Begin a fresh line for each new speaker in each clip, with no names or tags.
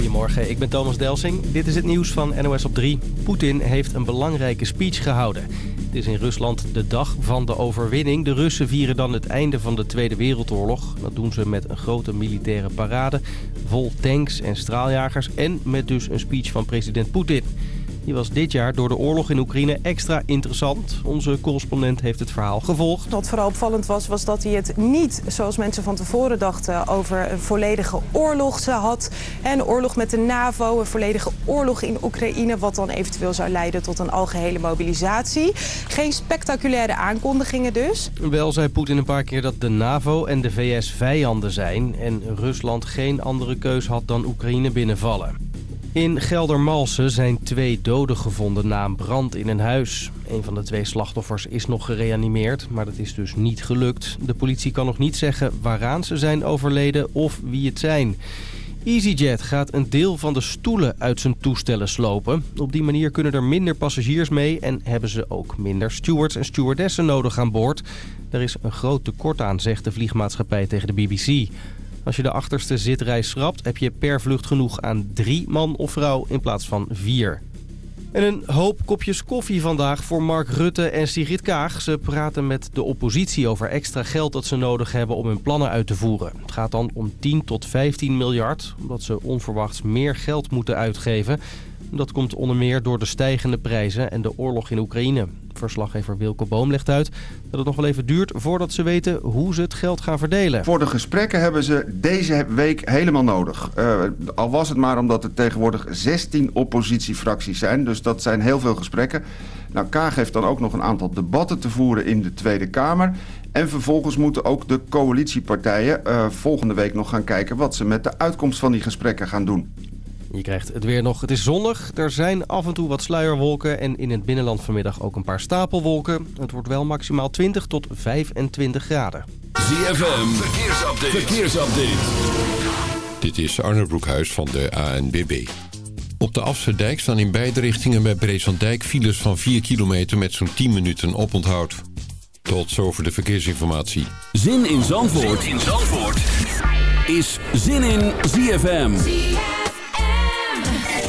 Goedemorgen, ik ben Thomas Delsing. Dit is het nieuws van NOS op 3. Poetin heeft een belangrijke speech gehouden. Het is in Rusland de dag van de overwinning. De Russen vieren dan het einde van de Tweede Wereldoorlog. Dat doen ze met een grote militaire parade, vol tanks en straaljagers... en met dus een speech van president Poetin. Die was dit jaar door de oorlog in Oekraïne extra interessant. Onze correspondent heeft het verhaal gevolgd.
Wat vooral opvallend was, was dat hij het niet, zoals mensen van tevoren dachten... over een volledige oorlog had. Een oorlog met de NAVO, een volledige oorlog in Oekraïne... wat dan eventueel zou leiden tot een algehele mobilisatie. Geen spectaculaire aankondigingen dus.
Wel zei Poetin een paar keer dat de NAVO en de VS vijanden zijn... en Rusland geen andere keus had dan Oekraïne binnenvallen. In Geldermalsen zijn twee doden gevonden na een brand in een huis. Een van de twee slachtoffers is nog gereanimeerd, maar dat is dus niet gelukt. De politie kan nog niet zeggen waaraan ze zijn overleden of wie het zijn. EasyJet gaat een deel van de stoelen uit zijn toestellen slopen. Op die manier kunnen er minder passagiers mee en hebben ze ook minder stewards en stewardessen nodig aan boord. Er is een groot tekort aan, zegt de vliegmaatschappij tegen de BBC. Als je de achterste zitrij schrapt, heb je per vlucht genoeg aan drie man of vrouw in plaats van vier. En een hoop kopjes koffie vandaag voor Mark Rutte en Sigrid Kaag. Ze praten met de oppositie over extra geld dat ze nodig hebben om hun plannen uit te voeren. Het gaat dan om 10 tot 15 miljard, omdat ze onverwachts meer geld moeten uitgeven. Dat komt onder meer door de stijgende prijzen en de oorlog in Oekraïne. Verslaggever Wilco Boom legt uit dat het nog wel even duurt voordat ze weten hoe ze het geld gaan verdelen.
Voor de gesprekken hebben ze deze week helemaal nodig. Uh, al was het maar omdat er tegenwoordig 16 oppositiefracties zijn. Dus dat zijn heel veel gesprekken. Nou, Kaag heeft dan ook nog een aantal debatten te voeren in de Tweede Kamer. En vervolgens moeten ook de coalitiepartijen uh, volgende week nog gaan kijken... wat ze met de uitkomst van die gesprekken gaan doen.
Je krijgt het weer nog. Het is zonnig. Er zijn af en toe wat sluierwolken. En in het binnenland vanmiddag ook een paar stapelwolken. Het wordt wel maximaal 20 tot 25 graden.
ZFM. Verkeersupdate. Verkeersupdate. Dit is Arne Broekhuis van de ANBB. Op de Afserdijk staan in beide richtingen bij Breeslanddijk files van 4 kilometer met zo'n 10 minuten oponthoud. Tot zover de verkeersinformatie.
Zin in Zandvoort, zin in Zandvoort. is Zin in ZFM.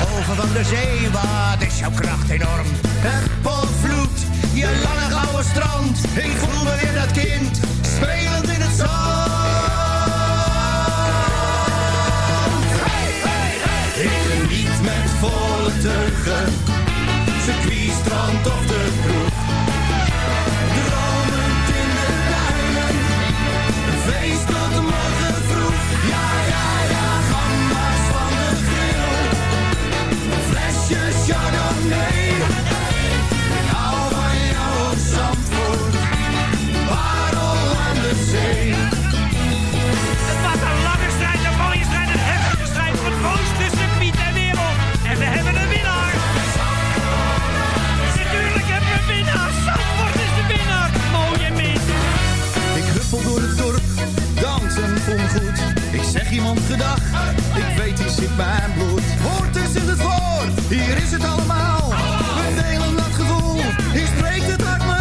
Golven van de zee, wat is jouw kracht enorm. Het je lange gouden strand. Ik voel me weer dat kind, spelend in het zand. Ik met volle teugen, circuit, strand of de kroeg. Dromend in de duinen, een feest tot morgen vroeg. Ik hou van aan de zee.
Het was een lange strijd, een mooie strijd, een heftige strijd. Voor het mooiste circuit ter wereld. En we hebben een winnaar. Natuurlijk hebben we een winnaar. Zandvoort is de winnaar. Mooie mis.
Ik huppel door het dorp, dansen voel me goed. Ik zeg iemand gedag, ik weet hier zit mijn bloed. Hoort hier is het allemaal. We delen dat gevoel, hier spreekt het mijn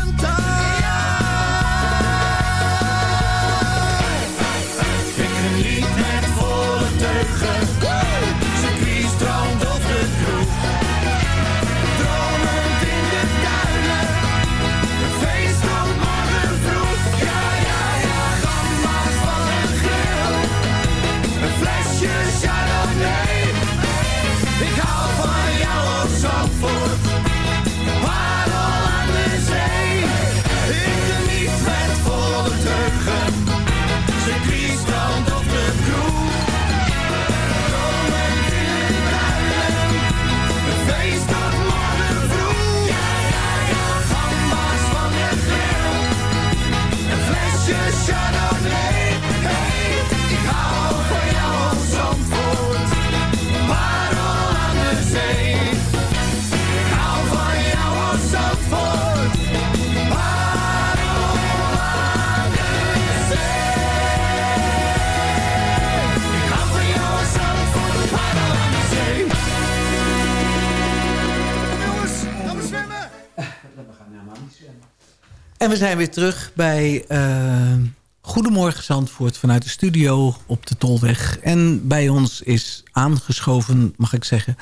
En we zijn weer terug bij eh, Goedemorgen Zandvoort vanuit de studio op de Tolweg. En bij ons is aangeschoven, mag ik zeggen,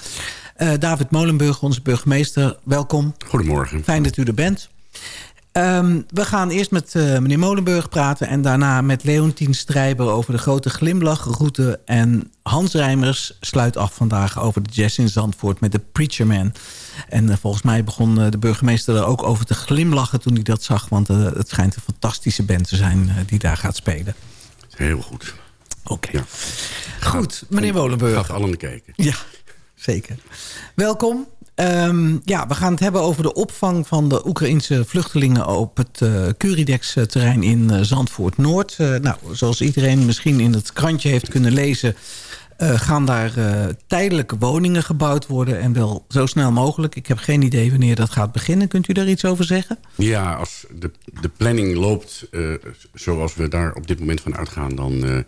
eh, David Molenburg, onze burgemeester. Welkom.
Goedemorgen.
Fijn dat u er bent. Ehm, we gaan eerst met eh, meneer Molenburg praten... en daarna met Leontien Strijber over de grote glimlachroute. En Hans Rijmers sluit af vandaag over de jazz in Zandvoort met de Preacher Man. En eh, volgens mij begon eh, de burgemeester er ook over te glimlachen toen hij dat zag... want eh, het schijnt een fantastische band te zijn die daar gaat spelen.
Heel goed.
Oké.
Ja.
Goed, meneer Molenburg.
Gaat allen kijken.
Ja, zeker. Welkom. Ehm, ja, we gaan het hebben over de opvang van de Oekraïnse vluchtelingen... op het uh, Curidex-terrein in Zandvoort-Noord. Nou, zoals iedereen misschien in het krantje heeft kunnen lezen... eh, gaan daar eh, tijdelijke woningen gebouwd worden... en wel zo snel mogelijk. Ik heb geen idee wanneer dat gaat beginnen. Kunt u daar iets over zeggen?
Ja, als de, de planning loopt eh, zoals we daar op dit moment van uitgaan... dan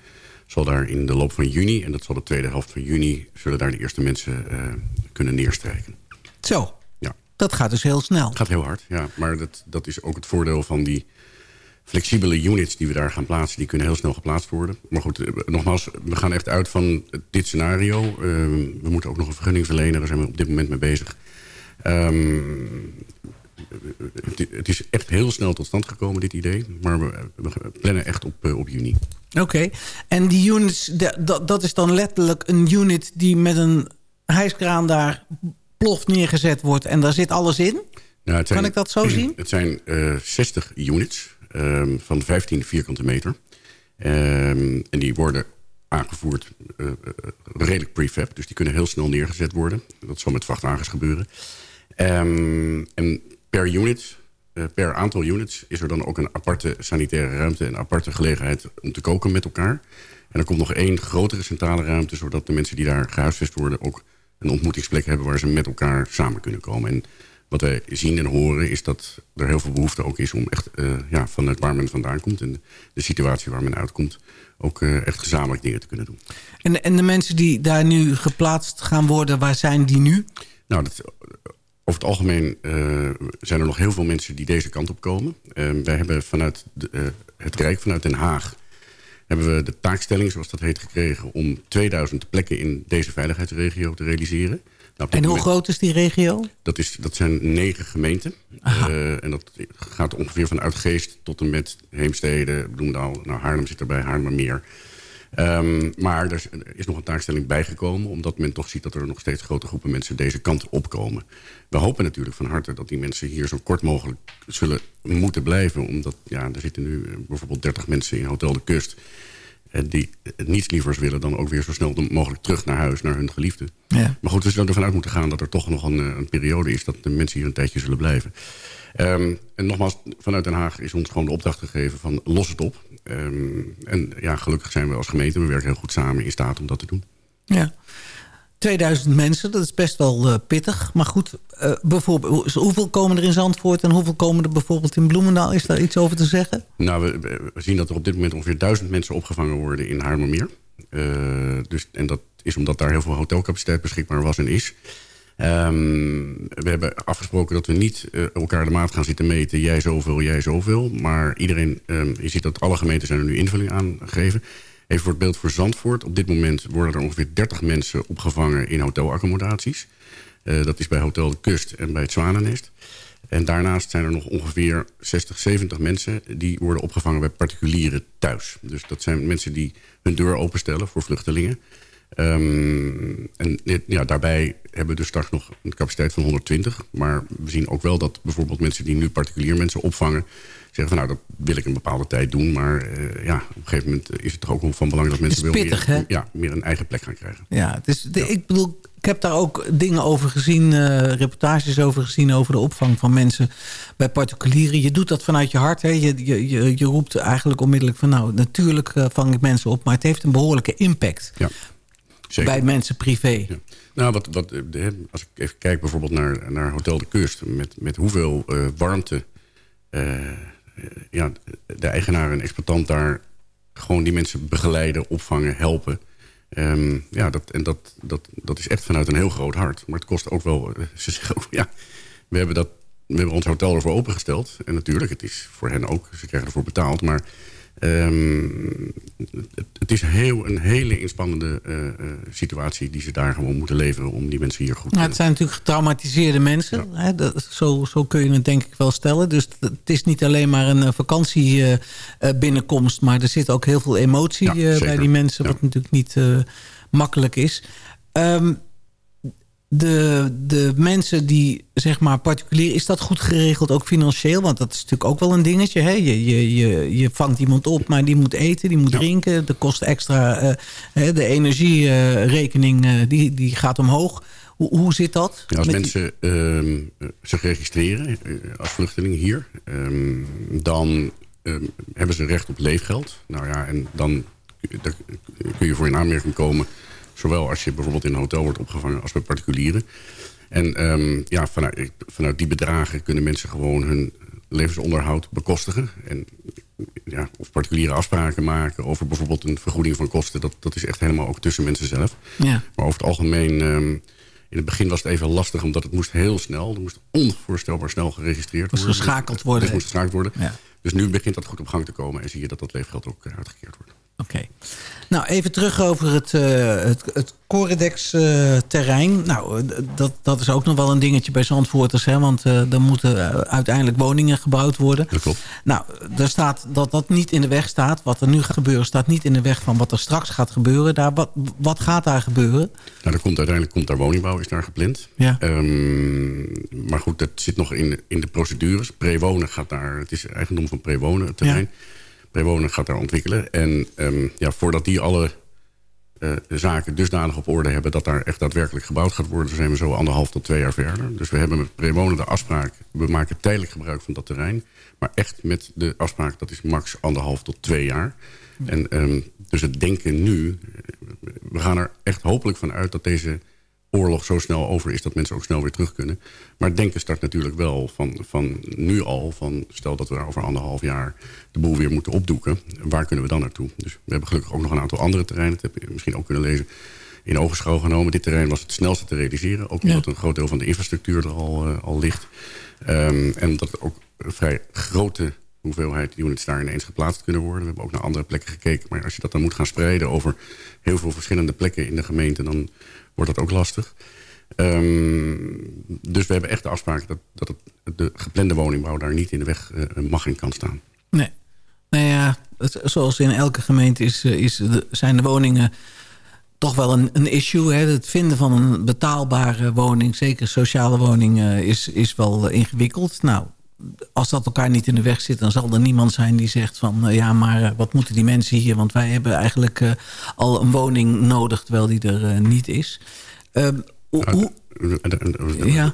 zal daar in de loop van juni, en dat zal de tweede helft van juni... zullen daar de eerste mensen kunnen neerstrijken.
Zo,
Ja.
dat gaat dus heel snel.
Gaat heel hard, ja. Maar dat, dat is ook het voordeel van die flexibele units die we daar gaan plaatsen. Die kunnen heel snel geplaatst worden. Maar goed, eh, nogmaals, we gaan echt uit van dit scenario. Eh, we moeten ook nog een vergunning verlenen. Daar zijn we op dit moment mee bezig. Ehm, het, het is echt heel snel tot stand gekomen, dit idee. Maar we, we plannen echt op, eh, op juni.
Oké, en die units, de- dat, dat is dan letterlijk een unit die met een hijskraan daar plof neergezet wordt en daar zit alles in?
Nou,
Kan ik dat zo zien?
Het zijn eh 60 units ehm, van 15 vierkante meter. Ehm, en die worden aangevoerd eh, eh, redelijk prefab. Dus die kunnen heel snel neergezet worden. Dat zal met vrachtwagens gebeuren. Ehm, en per unit, eh, per aantal units... is er dan ook een aparte sanitaire ruimte... en een aparte gelegenheid om te koken met elkaar. En er komt nog één grotere centrale ruimte... zodat de mensen die daar gehuisvest worden... ook een ontmoetingsplek hebben waar ze met elkaar samen kunnen komen. En wat wij zien en horen is dat er heel veel behoefte ook is... om echt eh, ja, vanuit waar men vandaan komt... en de situatie waar men uitkomt... ook eh, echt gezamenlijk dingen te kunnen doen.
En, en de mensen die daar nu geplaatst gaan worden, waar zijn die nu?
Nou, dat, over het algemeen eh, zijn er nog heel veel mensen die deze kant op komen. Wij hebben vanuit de, het Rijk, vanuit Den Haag... hebben we de taakstelling, zoals dat heet, gekregen... om 2000 plekken in deze veiligheidsregio te realiseren. Nou,
En hoe
moment-
groot is die regio?
Dat, is, dat zijn negen gemeenten. Eh, en dat gaat ongeveer vanuit Geest tot en met Heemstede, Bloemendaal. Nou, Haarlem zit erbij, Haarlemmermeer. Ehm maar er is nog een taakstelling bijgekomen... omdat men toch ziet dat er nog steeds grote groepen mensen deze kant opkomen. We hopen natuurlijk van harte dat die mensen hier zo kort mogelijk zullen moeten blijven. Omdat ja, er zitten nu eh, bijvoorbeeld 30 mensen in Hotel de Kust... eh, die niets lievers willen dan ook weer zo snel mogelijk terug naar huis, naar hun geliefde.
Ja.
Maar goed, we zullen ervan uit moeten gaan dat er toch nog een, eh, een periode is... dat de mensen hier een tijdje zullen blijven. Ehm, en nogmaals, vanuit Den Haag is ons gewoon de opdracht gegeven van los het op. Ehm, en ja, gelukkig zijn we als gemeente, we werken heel goed samen in staat om dat te doen.
Ja. 2000 mensen, dat is best wel eh, pittig. Maar goed, eh, bijvoorbeeld, hoe- hoeveel komen er in Zandvoort... en hoeveel komen er bijvoorbeeld in Bloemendaal? Is daar iets over te zeggen?
Nou, we, zien dat er op dit moment ongeveer duizend mensen opgevangen worden in Haarlemmermeer. Eh, dus, en dat is omdat daar heel veel hotelcapaciteit beschikbaar was en is. Ehm, we hebben afgesproken dat we niet elkaar de maat gaan zitten meten. Jij zoveel, jij zoveel. Maar iedereen, ehm, je ziet dat alle gemeenten zijn er nu invulling aan gegeven. Even voor het beeld voor Zandvoort. Op dit moment worden er ongeveer 30 mensen opgevangen in hotelaccommodaties. Eh, dat is bij Hotel de Kust en bij het Zwanennest. En daarnaast zijn er nog ongeveer 60, 70 mensen... die worden opgevangen bij particulieren thuis. Dus dat zijn mensen die hun deur openstellen voor vluchtelingen. Ehm, en ja, daarbij hebben we dus straks nog een capaciteit van 120. Maar we zien ook wel dat bijvoorbeeld mensen die nu particulier mensen opvangen... zeggen van nou, dat wil ik een bepaalde tijd doen. Maar eh, ja, op een gegeven moment is het toch ook van belang dat mensen wel
pittig,
meer? Ja, meer een eigen plek gaan krijgen.
Ja, het is, de, ik bedoel, ik heb daar ook dingen over gezien, eh, reportages over gezien... over de opvang van mensen bij particulieren. Je doet dat vanuit je hart. Hè? Je, je, je, je roept eigenlijk onmiddellijk van... nou, natuurlijk eh, vang ik mensen op, maar het heeft een behoorlijke impact...
Ja, zeker.
bij mensen privé.
Ja. Nou, wat, wat, de- als ik even kijk bijvoorbeeld naar, naar Hotel de Kust... met, met hoeveel warmte ja, de eigenaar en exploitant daar... gewoon die mensen begeleiden, opvangen, helpen... Ehm, ja, dat, en dat, dat, dat is echt vanuit een heel groot hart. Maar het kost ook wel... eh, Ze zeggen ook, ja, we hebben dat we hebben ons hotel ervoor opengesteld. En natuurlijk, het is voor hen ook, ze krijgen ervoor betaald. Maar ehm, het, is heel, een hele inspannende eh, eh, situatie die ze daar gewoon moeten leveren... om die mensen hier goed
Nou, het zijn natuurlijk getraumatiseerde mensen. Hè? Dat, zo, zo kun je het denk ik wel stellen. Dus het is niet alleen maar een vakantiebinnenkomst... maar er zit ook heel veel emotie
Ja,
eh, bij die mensen...
Ja.
wat natuurlijk niet eh, makkelijk is. Ehm, de, de mensen die, zeg maar, particulier... is dat goed geregeld, ook financieel? Want dat is natuurlijk ook wel een dingetje. Hè? Je, je, je, je vangt iemand op, maar die moet eten, die moet drinken. De kost extra... hè, de energierekening eh, die, die gaat omhoog. Hoe, hoe zit dat?
Ja, als
die-
mensen ehm, eh, zich registreren eh, als vluchteling hier... ehm, dan ehm, hebben ze recht op leefgeld. Nou ja, en dan daar kun je voor in aanmerking komen... zowel als je bijvoorbeeld in een hotel wordt opgevangen... als bij particulieren. En ehm, ja, vanuit, vanuit die bedragen kunnen mensen gewoon hun levensonderhoud bekostigen. En ja, of particuliere afspraken maken over bijvoorbeeld een vergoeding van kosten... dat, dat is echt helemaal ook tussen mensen zelf.
Ja.
Maar over het algemeen, ehm, in het begin was het even lastig... omdat het moest heel snel, er moest onvoorstelbaar snel geregistreerd
Moest
worden.
geschakeld worden.
Dus moest geschakeld worden.
Ja.
Dus nu begint dat goed op gang te komen... en zie je dat dat leefgeld ook eh, uitgekeerd wordt.
Oké. Nou, even terug over het, eh het, het Coridex-terrein. nou, eh, dat, dat is ook nog wel een dingetje bij Zandvoorters. Hè, want eh er moeten eh, uiteindelijk woningen gebouwd worden.
Dat klopt.
Nou, er staat dat dat niet in de weg staat. Wat er nu gaat gebeuren staat niet in de weg van wat er straks gaat gebeuren. Daar, wat, wat gaat daar gebeuren?
Nou, er komt, uiteindelijk komt daar woningbouw, is daar gepland.
Ja.
Ehm, maar goed, dat zit nog in, de- in de procedures. Prewonen gaat daar, het is eigendom van Prewonen, het terrein. Prewonen gaat daar ontwikkelen. En ehm, ja, voordat die alle eh, zaken dusdanig op orde hebben... dat daar echt daadwerkelijk gebouwd gaat worden... zijn we zo anderhalf tot twee jaar verder. Dus we hebben met Prewonen de afspraak... we maken tijdelijk gebruik van dat terrein. Maar echt met de afspraak, dat is max anderhalf tot twee jaar. En ehm, dus het denken nu... eh, we gaan er echt hopelijk van uit dat deze oorlog zo snel over is... dat mensen ook snel weer terug kunnen. Maar denken start natuurlijk wel van, van nu al... van stel dat we over anderhalf jaar de boel weer moeten opdoeken... waar kunnen we dan naartoe? Dus we hebben gelukkig ook nog een aantal andere terreinen... dat heb je misschien ook kunnen lezen in ogenschouw genomen. Dit terrein was het snelste te realiseren. Ook omdat een groot deel van de infrastructuur er al, eh, al ligt. Ehm, en er ook een vrij grote hoeveelheid units daar ineens geplaatst kunnen worden. We hebben ook naar andere plekken gekeken. Maar als je dat dan moet gaan spreiden over heel veel verschillende plekken in de gemeente... dan wordt dat ook lastig. Ehm, dus we hebben echt de afspraak dat, dat de geplande woningbouw... daar niet in de weg eh, mag en kan staan.
Nee. Nou ja, zoals in elke gemeente is, eh, is de, zijn de woningen toch wel een, een issue. Hè? Het vinden van een betaalbare woning, zeker sociale woning, eh, is, is wel ingewikkeld. Nou, als dat elkaar niet in de weg zit, dan zal er niemand zijn die zegt van... eh, ja, maar eh, wat moeten die mensen hier? Want wij hebben eigenlijk eh, al een woning nodig, terwijl die er niet is. Ehm, hoe- hoe, Ja.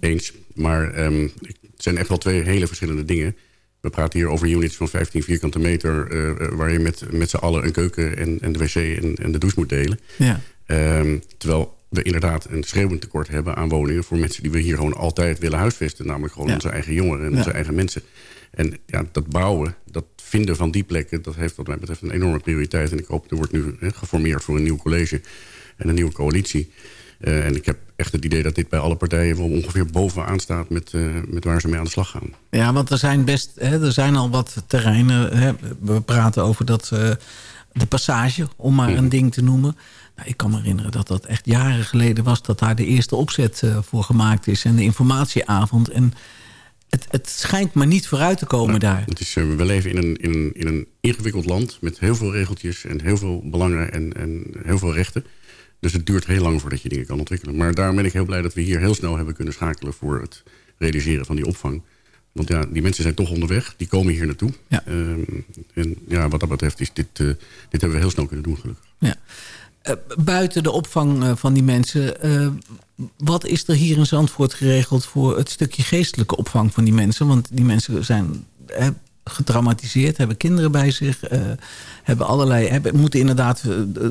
Eens. Maar ehm, het zijn echt wel twee hele verschillende dingen. We praten hier over units van 15 vierkante meter... waar je met, met z'n allen een keuken en, en de wc en, en de douche moet delen.
ja.
Ehm, terwijl we inderdaad een schreeuwend tekort hebben aan woningen... voor mensen die we hier gewoon altijd willen huisvesten. Namelijk gewoon
Ja.
onze eigen jongeren en
Ja.
onze eigen mensen. En ja, dat bouwen, dat vinden van die plekken... dat heeft wat mij betreft een enorme prioriteit. En ik hoop, er wordt nu geformeerd voor een nieuw college en een nieuwe coalitie. Eh, en ik heb echt het idee dat dit bij alle partijen... wel ongeveer bovenaan staat met, eh, met waar ze mee aan de slag gaan.
Ja, want er zijn best, hè, er zijn al wat terreinen. Hè, we praten over dat, eh, de passage, om maar een ding te noemen. Nou, ik kan me herinneren dat dat echt jaren geleden was... dat daar de eerste opzet eh, voor gemaakt is en de informatieavond. En het, het schijnt maar niet vooruit te komen daar.
Het is, eh, we leven in een, in, een, in een ingewikkeld land met heel veel regeltjes... en heel veel belangen en, en heel veel rechten. Dus het duurt heel lang voordat je dingen kan ontwikkelen. Maar daarom ben ik heel blij dat we hier heel snel hebben kunnen schakelen... voor het realiseren van die opvang. Want ja, die mensen zijn toch onderweg. Die komen hier naartoe.
Ja.
Ehm, en ja, wat dat betreft is dit, eh, dit hebben we heel snel kunnen doen, gelukkig.
Ja. Eh, buiten de opvang eh, van die mensen... wat is er hier in Zandvoort geregeld... voor het stukje geestelijke opvang van die mensen? Want die mensen zijn eh, getraumatiseerd, hebben kinderen bij zich... hebben allerlei, hebben, moeten inderdaad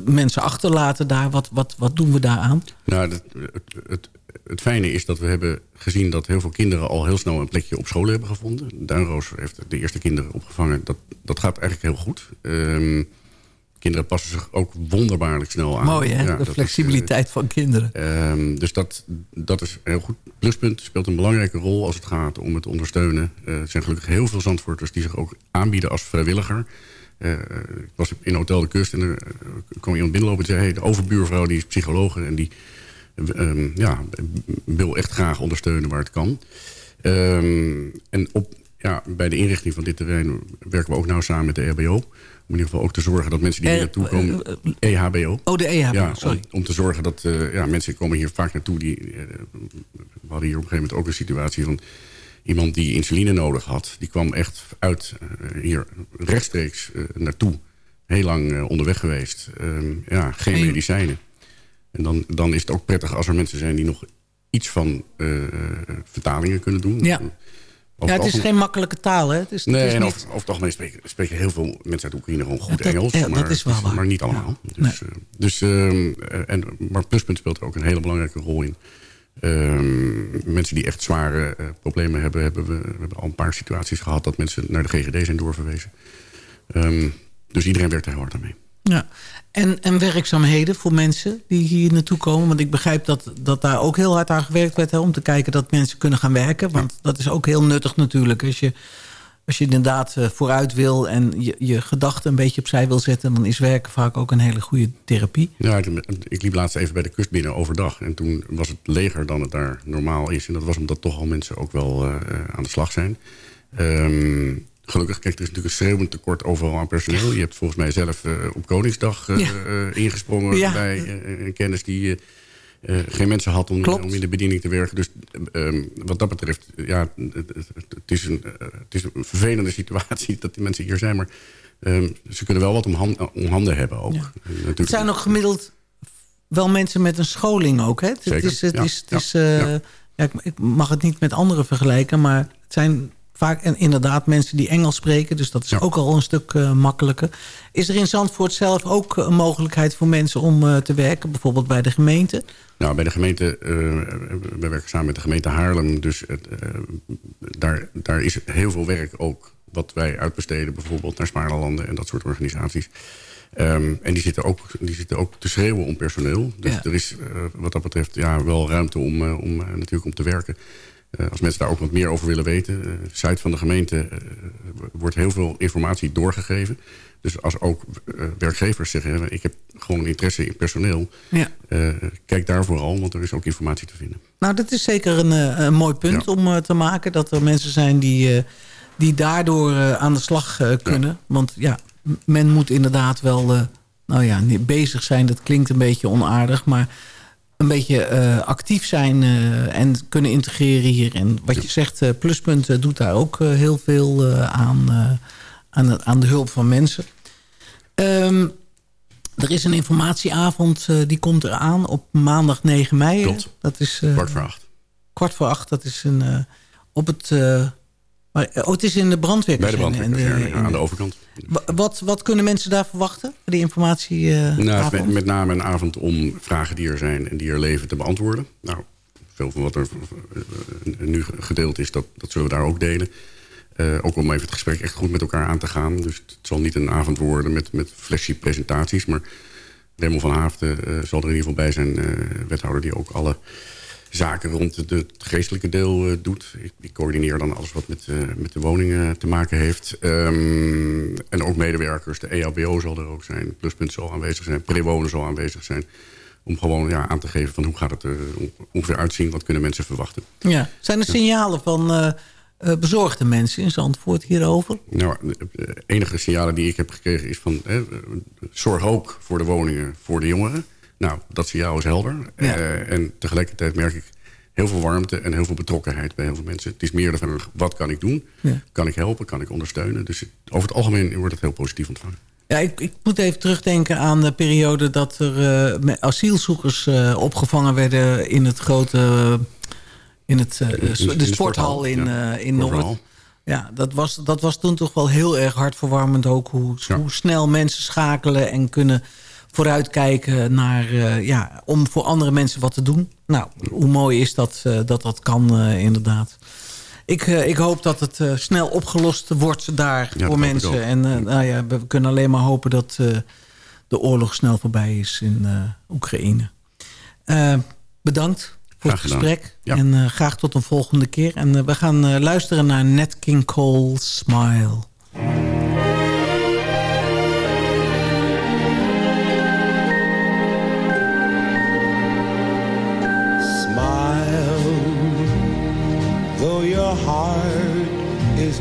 mensen achterlaten daar. Wat, wat, wat doen we daaraan?
Nou, het, het, het, het fijne is dat we hebben gezien dat heel veel kinderen al heel snel een plekje op school hebben gevonden. Duinroos heeft de eerste kinderen opgevangen. Dat, dat gaat eigenlijk heel goed. Ehm, kinderen passen zich ook wonderbaarlijk snel aan.
Mooi hè,
Ja,
de
is,
flexibiliteit van kinderen.
Ehm, dus dat, dat is heel goed. Pluspunt speelt een belangrijke rol als het gaat om het ondersteunen. Eh, er zijn gelukkig heel veel zandvoorters die zich ook aanbieden als vrijwilliger. Eh, ik was in Hotel de Kust en er eh, kwam iemand binnenlopen en zei... Hey, de overbuurvrouw die is psycholoog en die ehm, ja, wil echt graag ondersteunen waar het kan. Ehm, en op, ja, bij de inrichting van dit terrein werken we ook nauw samen met de RBO. Om in ieder geval ook te zorgen dat mensen die hier
Eh,
naartoe komen... EHBO.
Oh, de EHBO,
Ja,
sorry.
Om, om te zorgen dat eh, ja, mensen komen hier vaak naartoe. Die, eh, we hadden hier op een gegeven moment ook een situatie van iemand die insuline nodig had. Die kwam echt uit eh, hier rechtstreeks eh, naartoe. Heel lang eh, onderweg geweest. Ehm, ja, geen medicijnen. En dan, dan is het ook prettig als er mensen zijn die nog iets van eh, vertalingen kunnen doen.
Ja.
Over
Ja, het is
algemeen-
geen makkelijke taal, hè? Het is, het
Nee,
is
en
niet-
over, over het algemeen spreken, spreken heel veel mensen uit Oekraïne gewoon goed
Ja, dat-
Engels.
ja, dat
maar,
is wel waar.
maar niet allemaal. Dus, eh, dus, ehm, eh, en, maar Pluspunt speelt er ook een hele belangrijke rol in. Ehm, mensen die echt zware problemen hebben, hebben we, we hebben al een paar situaties gehad dat mensen naar de GGD zijn doorverwezen. Ehm, dus iedereen werkt er heel hard aan mee.
Ja. En, en werkzaamheden voor mensen die hier naartoe komen? Want ik begrijp dat, dat daar ook heel hard aan gewerkt werd... Hè, om te kijken dat mensen kunnen gaan werken. Want dat is ook heel nuttig natuurlijk. Als je, als je inderdaad eh, vooruit wil en je, je gedachten een beetje opzij wil zetten... dan is werken vaak ook een hele goede therapie.
Ja, ik, ik liep laatst even bij de kust binnen overdag. En toen was het leger dan het daar normaal is. En dat was omdat toch al mensen ook wel eh, aan de slag zijn. Ehm, gelukkig, kijk, er is natuurlijk een schreeuwend tekort overal aan personeel. Je hebt volgens mij zelf eh, op Koningsdag eh,
Ja.
eh, ingesprongen
Ja.
bij een kennis die... geen mensen had om, in de bediening te werken. Dus ehm, wat dat betreft, ja, het, is een, het is een vervelende situatie dat die mensen hier zijn. Maar ehm, ze kunnen wel wat om, hand- om handen hebben ook.
Ja. Het zijn nog gemiddeld wel mensen met een scholing ook. Hè? Het,
Zeker,
is, het is, het is,
ja.
ik mag het niet met anderen vergelijken... maar het zijn vaak en inderdaad mensen die Engels spreken. Dus dat is
Ja.
ook al een stuk eh, makkelijker. Is er in Zandvoort zelf ook een mogelijkheid voor mensen om eh, te werken? Bijvoorbeeld bij de gemeente?
Nou, bij de gemeente, eh, we werken samen met de gemeente Haarlem. Dus het, eh, daar, daar is heel veel werk ook wat wij uitbesteden. Bijvoorbeeld naar Spaarlanden en dat soort organisaties. Ehm, en die zitten, ook, die zitten ook te schreeuwen om personeel. Dus
Ja.
er is eh, wat dat betreft ja, wel ruimte om, eh, om eh, natuurlijk om te werken. Eh, als mensen daar ook wat meer over willen weten. eh, de site van de gemeente eh, wordt heel veel informatie doorgegeven. Dus als ook werkgevers zeggen... ik heb gewoon interesse in personeel...
Ja.
Kijk daar vooral, want er is ook informatie te vinden.
Nou, dat is zeker een, een mooi punt
Ja.
om te maken. Dat er mensen zijn die, die daardoor aan de slag kunnen. Want ja, men moet inderdaad wel... nou ja, bezig zijn, dat klinkt een beetje onaardig... maar een beetje eh, actief zijn eh, en kunnen integreren hier. En wat je zegt, eh, Pluspunt doet daar ook heel veel aan, aan, de- aan de hulp van mensen. Ehm, er is een informatieavond, die komt eraan op maandag 9 mei.
Klopt.
Dat is
Kwart voor acht.
kwart voor acht. Dat is een, op het... eh, maar, oh, het is in de brandweer.
Bij de brandweerkazerne, ja, aan de overkant.
Wat, wat kunnen mensen daar verwachten? Die informatie eh,
Nou,
avond?
met, met name een avond om vragen die er zijn en die er leven te beantwoorden. Nou, veel van wat er eh, nu gedeeld is, dat, dat zullen we daar ook delen. Eh, ook om even het gesprek echt goed met elkaar aan te gaan. Dus het zal niet een avond worden met, met flashy presentaties. Maar Raymond van Haafden eh, zal er in ieder geval bij zijn. eh, wethouder die ook alle zaken rond het, het geestelijke deel eh, doet. Ik, ik coördineer dan alles wat met, eh, met de woningen te maken heeft. Ehm, en ook medewerkers. De EHBO zal er ook zijn. Pluspunt zal aanwezig zijn. Prewonen zal aanwezig zijn. Om gewoon ja, aan te geven van hoe gaat het er ongeveer uitzien. Wat kunnen mensen verwachten.
Ja. Zijn er signalen van eh, eh, bezorgde mensen in Zandvoort hierover?
Nou, de enige signalen die ik heb gekregen is van... Hè, zorg ook voor de woningen voor de jongeren. Nou, dat signaal is helder.
Ja.
Eh, en tegelijkertijd merk ik heel veel warmte en heel veel betrokkenheid bij heel veel mensen. Het is meer vraag, wat kan ik doen?
Ja.
Kan ik helpen? Kan ik ondersteunen? Dus over het algemeen wordt het heel positief ontvangen.
Ja, ik, ik moet even terugdenken aan de periode dat er eh, asielzoekers eh, opgevangen werden in het grote. in het,
In- in-
de sporthal in,
ja.
in Noord. Ja, dat was, dat was toen toch wel heel erg hartverwarmend ook. Hoe,
Ja.
hoe snel mensen schakelen en kunnen vooruitkijken naar, eh, ja, om voor andere mensen wat te doen. Nou, hoe mooi is dat eh, dat, dat kan eh, inderdaad. Ik, ik hoop dat het snel opgelost wordt daar voor mensen. En nou ja, we kunnen alleen maar hopen dat, de oorlog snel voorbij is in Oekraïne. Bedankt voor het gesprek.
Ja.
En graag tot een volgende keer. En we gaan luisteren naar Nat King Cole. Smile,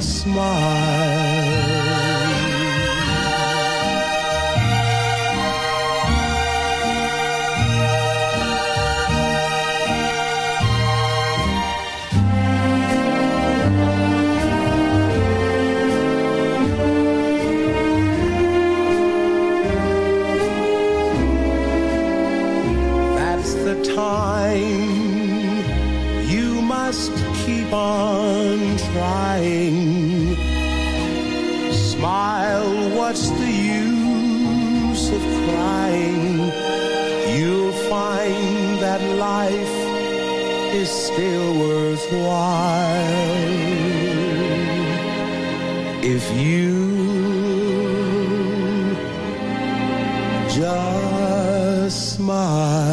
smile. Life is still worthwhile if you just smile.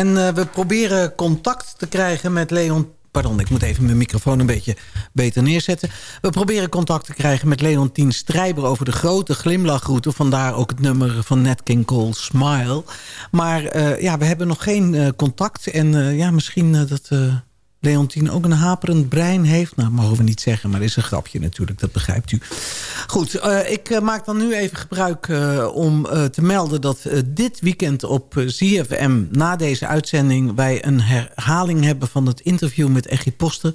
En eh, we proberen contact te krijgen met Leon... Pardon, ik moet even mijn microfoon een beetje beter neerzetten. We proberen contact te krijgen met Leontien Strijber... over de grote glimlachroute. Vandaar ook het nummer van Nat King Cole, Smile. Maar eh, ja, we hebben nog geen eh, contact. En ja, misschien dat Leontien ook een haperend brein heeft. Nou, mogen we niet zeggen, maar is een grapje natuurlijk. Dat begrijpt u. Goed, eh, ik eh, maak dan nu even gebruik eh, om te melden... dat dit weekend op ZFM na deze uitzending... wij een herhaling hebben van het interview met Eggy Poster.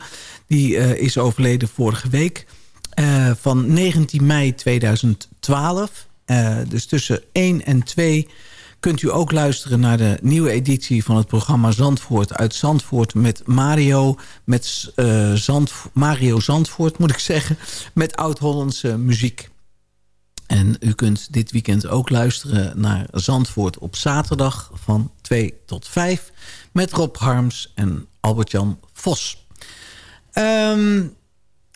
Die is overleden vorige week. van 19 mei 2012. Eh, dus tussen 1 en 2 kunt u ook luisteren naar de nieuwe editie van het programma Zandvoort uit Zandvoort met Mario, met Zand, Mario Zandvoort moet ik zeggen, met oud-Hollandse muziek. En u kunt dit weekend ook luisteren naar Zandvoort op zaterdag van 2 tot 5 met Rob Harms en Albert-Jan Vos. Ehm,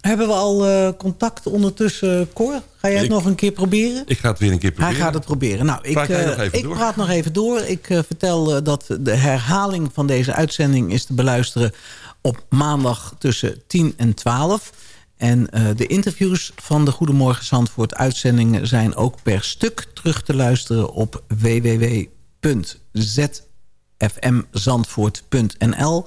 hebben we al eh, contact ondertussen, Cor? Ga jij het
Ik-
nog een keer proberen?
Ik ga het weer een keer proberen.
Hij gaat het proberen. Nou, ik, eh,
nog even
ik
door?
praat nog even door. Ik eh, vertel dat de herhaling van deze uitzending is te beluisteren op maandag tussen 10 en 12. En de interviews van de Goedemorgen Zandvoort uitzendingen zijn ook per stuk terug te luisteren op www.zfmzandvoort.nl.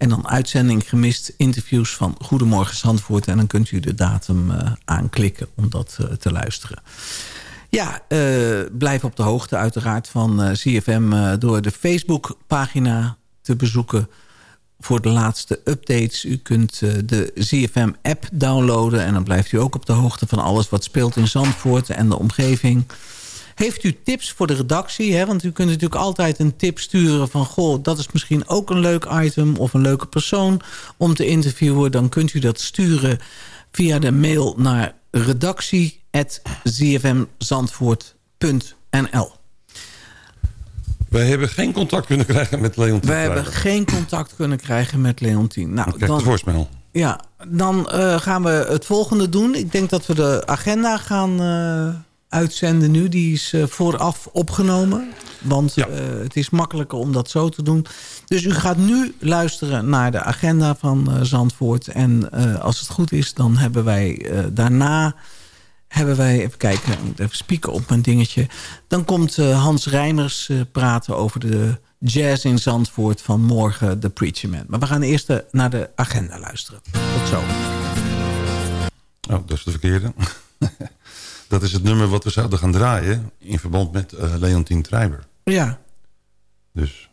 En dan uitzending gemist, interviews van Goedemorgen Zandvoort. En dan kunt u de datum eh, aanklikken om dat eh, te luisteren. Ja, eh, blijf op de hoogte uiteraard van eh, door de Facebookpagina te bezoeken voor de laatste updates. U kunt de ZFM-app downloaden... en dan blijft u ook op de hoogte van alles wat speelt in Zandvoort en de omgeving. Heeft u tips voor de redactie? Hè? Want u kunt natuurlijk altijd een tip sturen van... goh, dat is misschien ook een leuk item of een leuke persoon om te interviewen. Dan kunt u dat sturen via de mail naar redactie.zfmzandvoort.nl
Wij hebben geen contact kunnen krijgen met Leontien.
Wij hebben geen contact kunnen krijgen met Leontien. Nou,
Kijk, de voorspel.
Ja, dan eh, gaan we het volgende doen. Ik denk dat we de agenda gaan eh, uitzenden nu. Die is eh, vooraf opgenomen. Want eh, het is makkelijker om dat zo te doen. Dus u gaat nu luisteren naar de agenda van eh, Zandvoort. En als het goed is, dan hebben wij daarna... Hebben wij, even kijken, even spieken op mijn dingetje. Dan komt Hans Rijmers praten over de jazz in Zandvoort van morgen, The Preacher Man. Maar we gaan eerst naar de agenda luisteren. Tot zo.
Oh, dat is de verkeerde. dat is het nummer wat we zouden gaan draaien... in verband met eh Leontien Treiber.
Ja,
Dus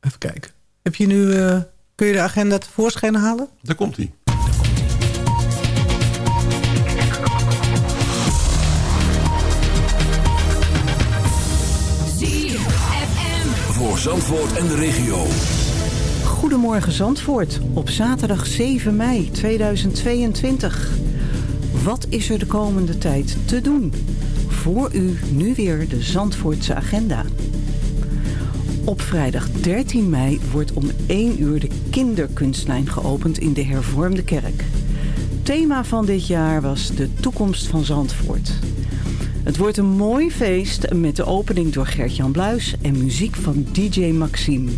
even kijken. Heb je nu, eh, kun je de agenda tevoorschijn halen?
daar komt hij.
Voor Zandvoort en de regio.
Goedemorgen Zandvoort, op zaterdag 7 mei 2022. Wat is er de komende tijd te doen? Voor u nu weer de Zandvoortse agenda. Op vrijdag 13 mei wordt om 1 uur de kinderkunstlijn geopend in de hervormde kerk. Thema van dit jaar was de toekomst van Zandvoort. Het wordt een mooi feest met de opening door Gert-Jan Bluis en muziek van DJ Maxime.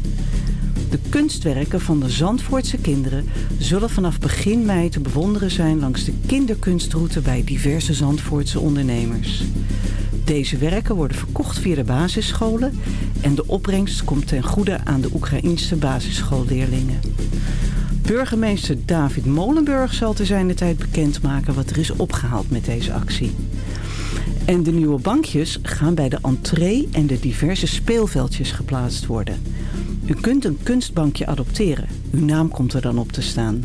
De kunstwerken van de Zandvoortse kinderen zullen vanaf begin mei te bewonderen zijn langs de kinderkunstroute bij diverse Zandvoortse ondernemers. Deze werken worden verkocht via de basisscholen en de opbrengst komt ten goede aan de Oekraïense basisschoolleerlingen. Burgemeester David Molenburg zal te zijn de tijd bekendmaken wat er is opgehaald met deze actie. En de nieuwe bankjes gaan bij de entree en de diverse speelveldjes geplaatst worden. U kunt een kunstbankje adopteren. Uw naam komt er dan op te staan.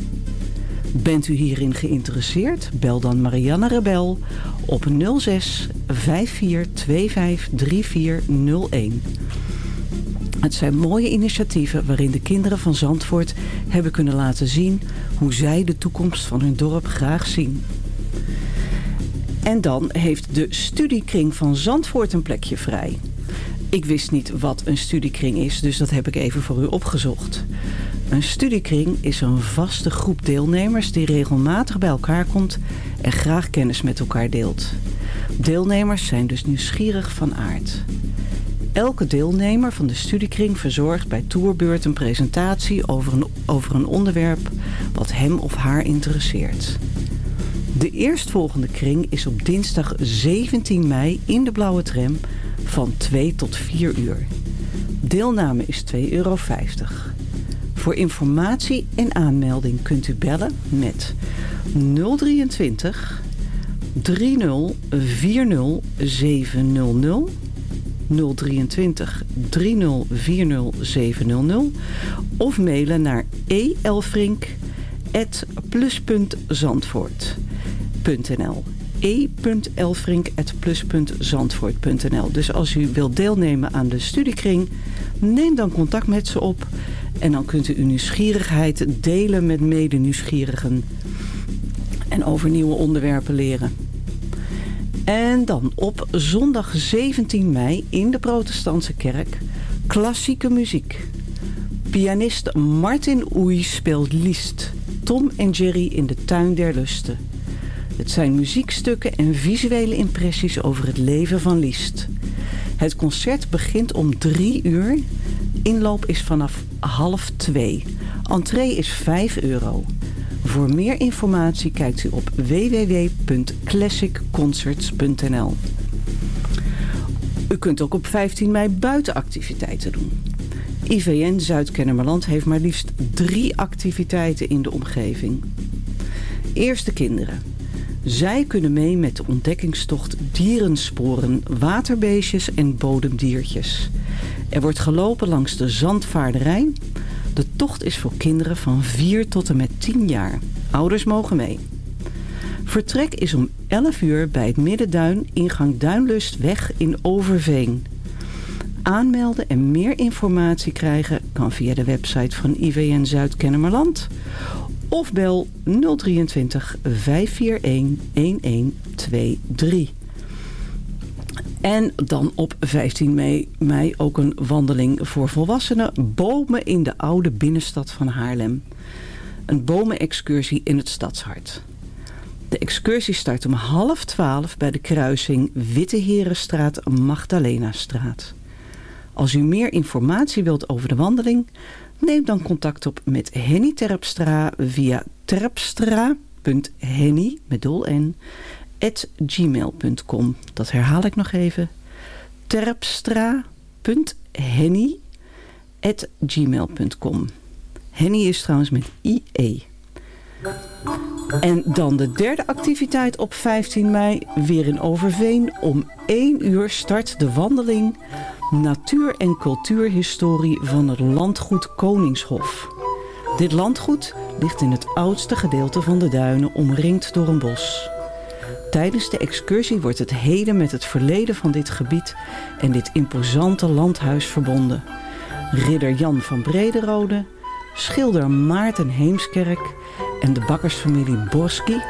Bent u hierin geïnteresseerd? Bel dan Marianne Rebel op 06 5425 3401. Het zijn mooie initiatieven waarin de kinderen van Zandvoort hebben kunnen laten zien hoe zij de toekomst van hun dorp graag zien. En dan heeft de studiekring van Zandvoort een plekje vrij. Ik wist niet wat een studiekring is, dus dat heb ik even voor u opgezocht. Een studiekring is een vaste groep deelnemers die regelmatig bij elkaar komt en graag kennis met elkaar deelt. Deelnemers zijn dus nieuwsgierig van aard. Elke deelnemer van de studiekring verzorgt bij tourbeurt een presentatie over een, over een onderwerp wat hem of haar interesseert. De eerstvolgende kring is op dinsdag 17 mei in de blauwe tram van 2 tot 4 uur. Deelname is 2,50 euro. Voor informatie en aanmelding kunt u bellen met 023 30 40 700 023 30 40 700 of mailen naar e.elfrink.plus.zandvoort.nl e.elfrink.plus.zandvoort.nl Dus als u wilt deelnemen aan de studiekring, neem dan contact met ze op. En dan kunt u uw nieuwsgierigheid delen met mede-nieuwsgierigen. En over nieuwe onderwerpen leren. En dan op zondag 17 mei in de protestantse kerk klassieke muziek. Pianist Martin Oei speelt Liest, Tom en Jerry in de tuin der lusten. Het zijn muziekstukken en visuele impressies over het leven van Liest. Het concert begint om drie uur. Inloop is vanaf half twee. Entree is 5 euro. Voor meer informatie kijkt u op www.classicconcerts.nl. U kunt ook op 15 mei buitenactiviteiten doen. IVN Zuid-Kennemerland heeft maar liefst drie activiteiten in de omgeving. Eerste kinderen. Zij kunnen mee met de ontdekkingstocht dierensporen, waterbeestjes en bodemdiertjes. Er wordt gelopen langs de Zandvaarderij. De tocht is voor kinderen van 4 tot en met 10 jaar. Ouders mogen mee. Vertrek is om 11 uur bij het Middenduin, ingang Duinlustweg in Overveen. Aanmelden en meer informatie krijgen kan via de website van IVN Zuid-Kennemerland of bel 023 541 1123. En dan op 15 mei, mei ook een wandeling voor volwassenen. Bomen in de oude binnenstad van Haarlem. Een bomenexcursie in het stadshart. De excursie start om half twaalf bij de kruising Witte Herenstraat Magdalenastraat. Als u meer informatie wilt over de wandeling, neem dan contact op met Henny Terpstra via terpstra.henny at gmail.com. Dat herhaal ik nog even. terpstra.henny at gmail.com. Henny is trouwens met IE. En dan de derde activiteit op 15 mei, weer in Overveen. Om 1 uur start de wandeling Natuur- en cultuurhistorie van het landgoed Koningshof. Dit landgoed ligt in het oudste gedeelte van de duinen, omringd door een bos. Tijdens de excursie wordt het heden met het verleden van dit gebied en dit imposante landhuis verbonden. Ridder Jan van Brederode, schilder Maarten Heemskerk en de bakkersfamilie Boski,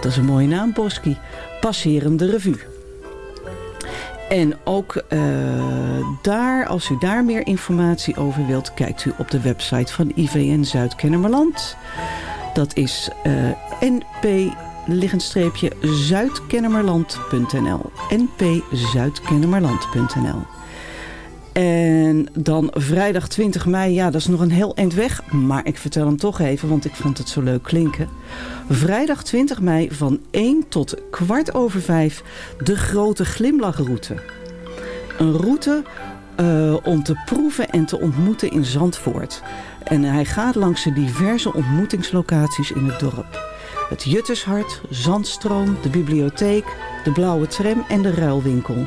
dat is een mooie naam Boski, passeren de revue. En ook uh, daar, als u daar meer informatie over wilt, kijkt u op de website van IVN Zuid-Kennemerland. Dat is uh, np liggenstreepje zuidkennemerland.nl npzuidkennemerland.nl En dan vrijdag 20 mei, ja dat is nog een heel eind weg, maar ik vertel hem toch even, want ik vond het zo leuk klinken. Vrijdag 20 mei van 1 tot kwart over 5 de grote glimlachroute. Een route uh, om te proeven en te ontmoeten in Zandvoort. En hij gaat langs de diverse ontmoetingslocaties in het dorp. Het Juttershart, Zandstroom, de bibliotheek, de Blauwe Tram en de Ruilwinkel.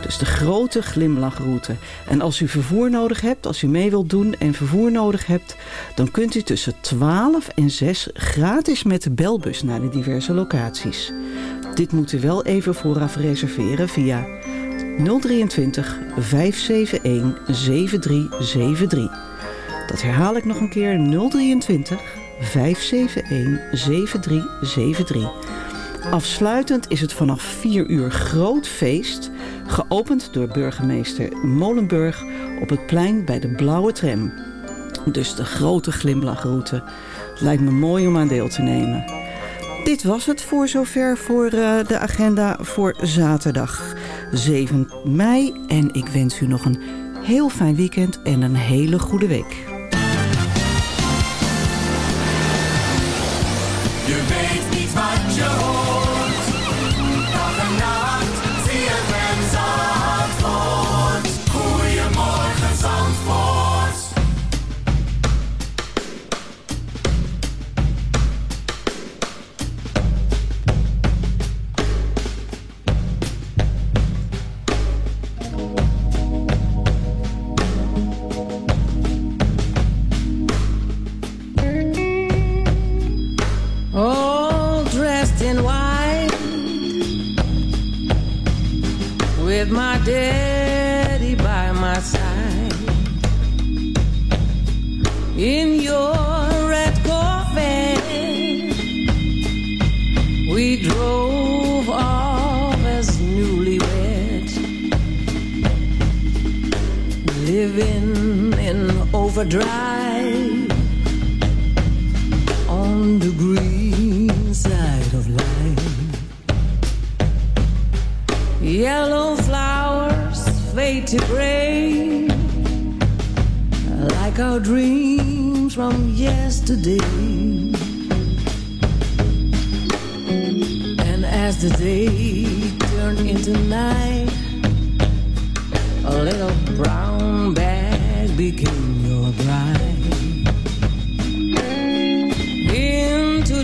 Dus de grote glimlachroute. En als u vervoer nodig hebt, als u mee wilt doen en vervoer nodig hebt... dan kunt u tussen 12 en 6 gratis met de belbus naar de diverse locaties. Dit moet u wel even vooraf reserveren via 023 571 7373. Dat herhaal ik nog een keer 023 571 7373. Afsluitend is het vanaf 4 uur groot feest, geopend door burgemeester Molenburg op het plein bij de Blauwe Tram. Dus de grote glimlachroute. Lijkt me mooi om aan deel te nemen. Dit was het voor zover voor uh, de agenda voor zaterdag 7 mei. En ik wens u nog een heel fijn weekend en een hele goede week.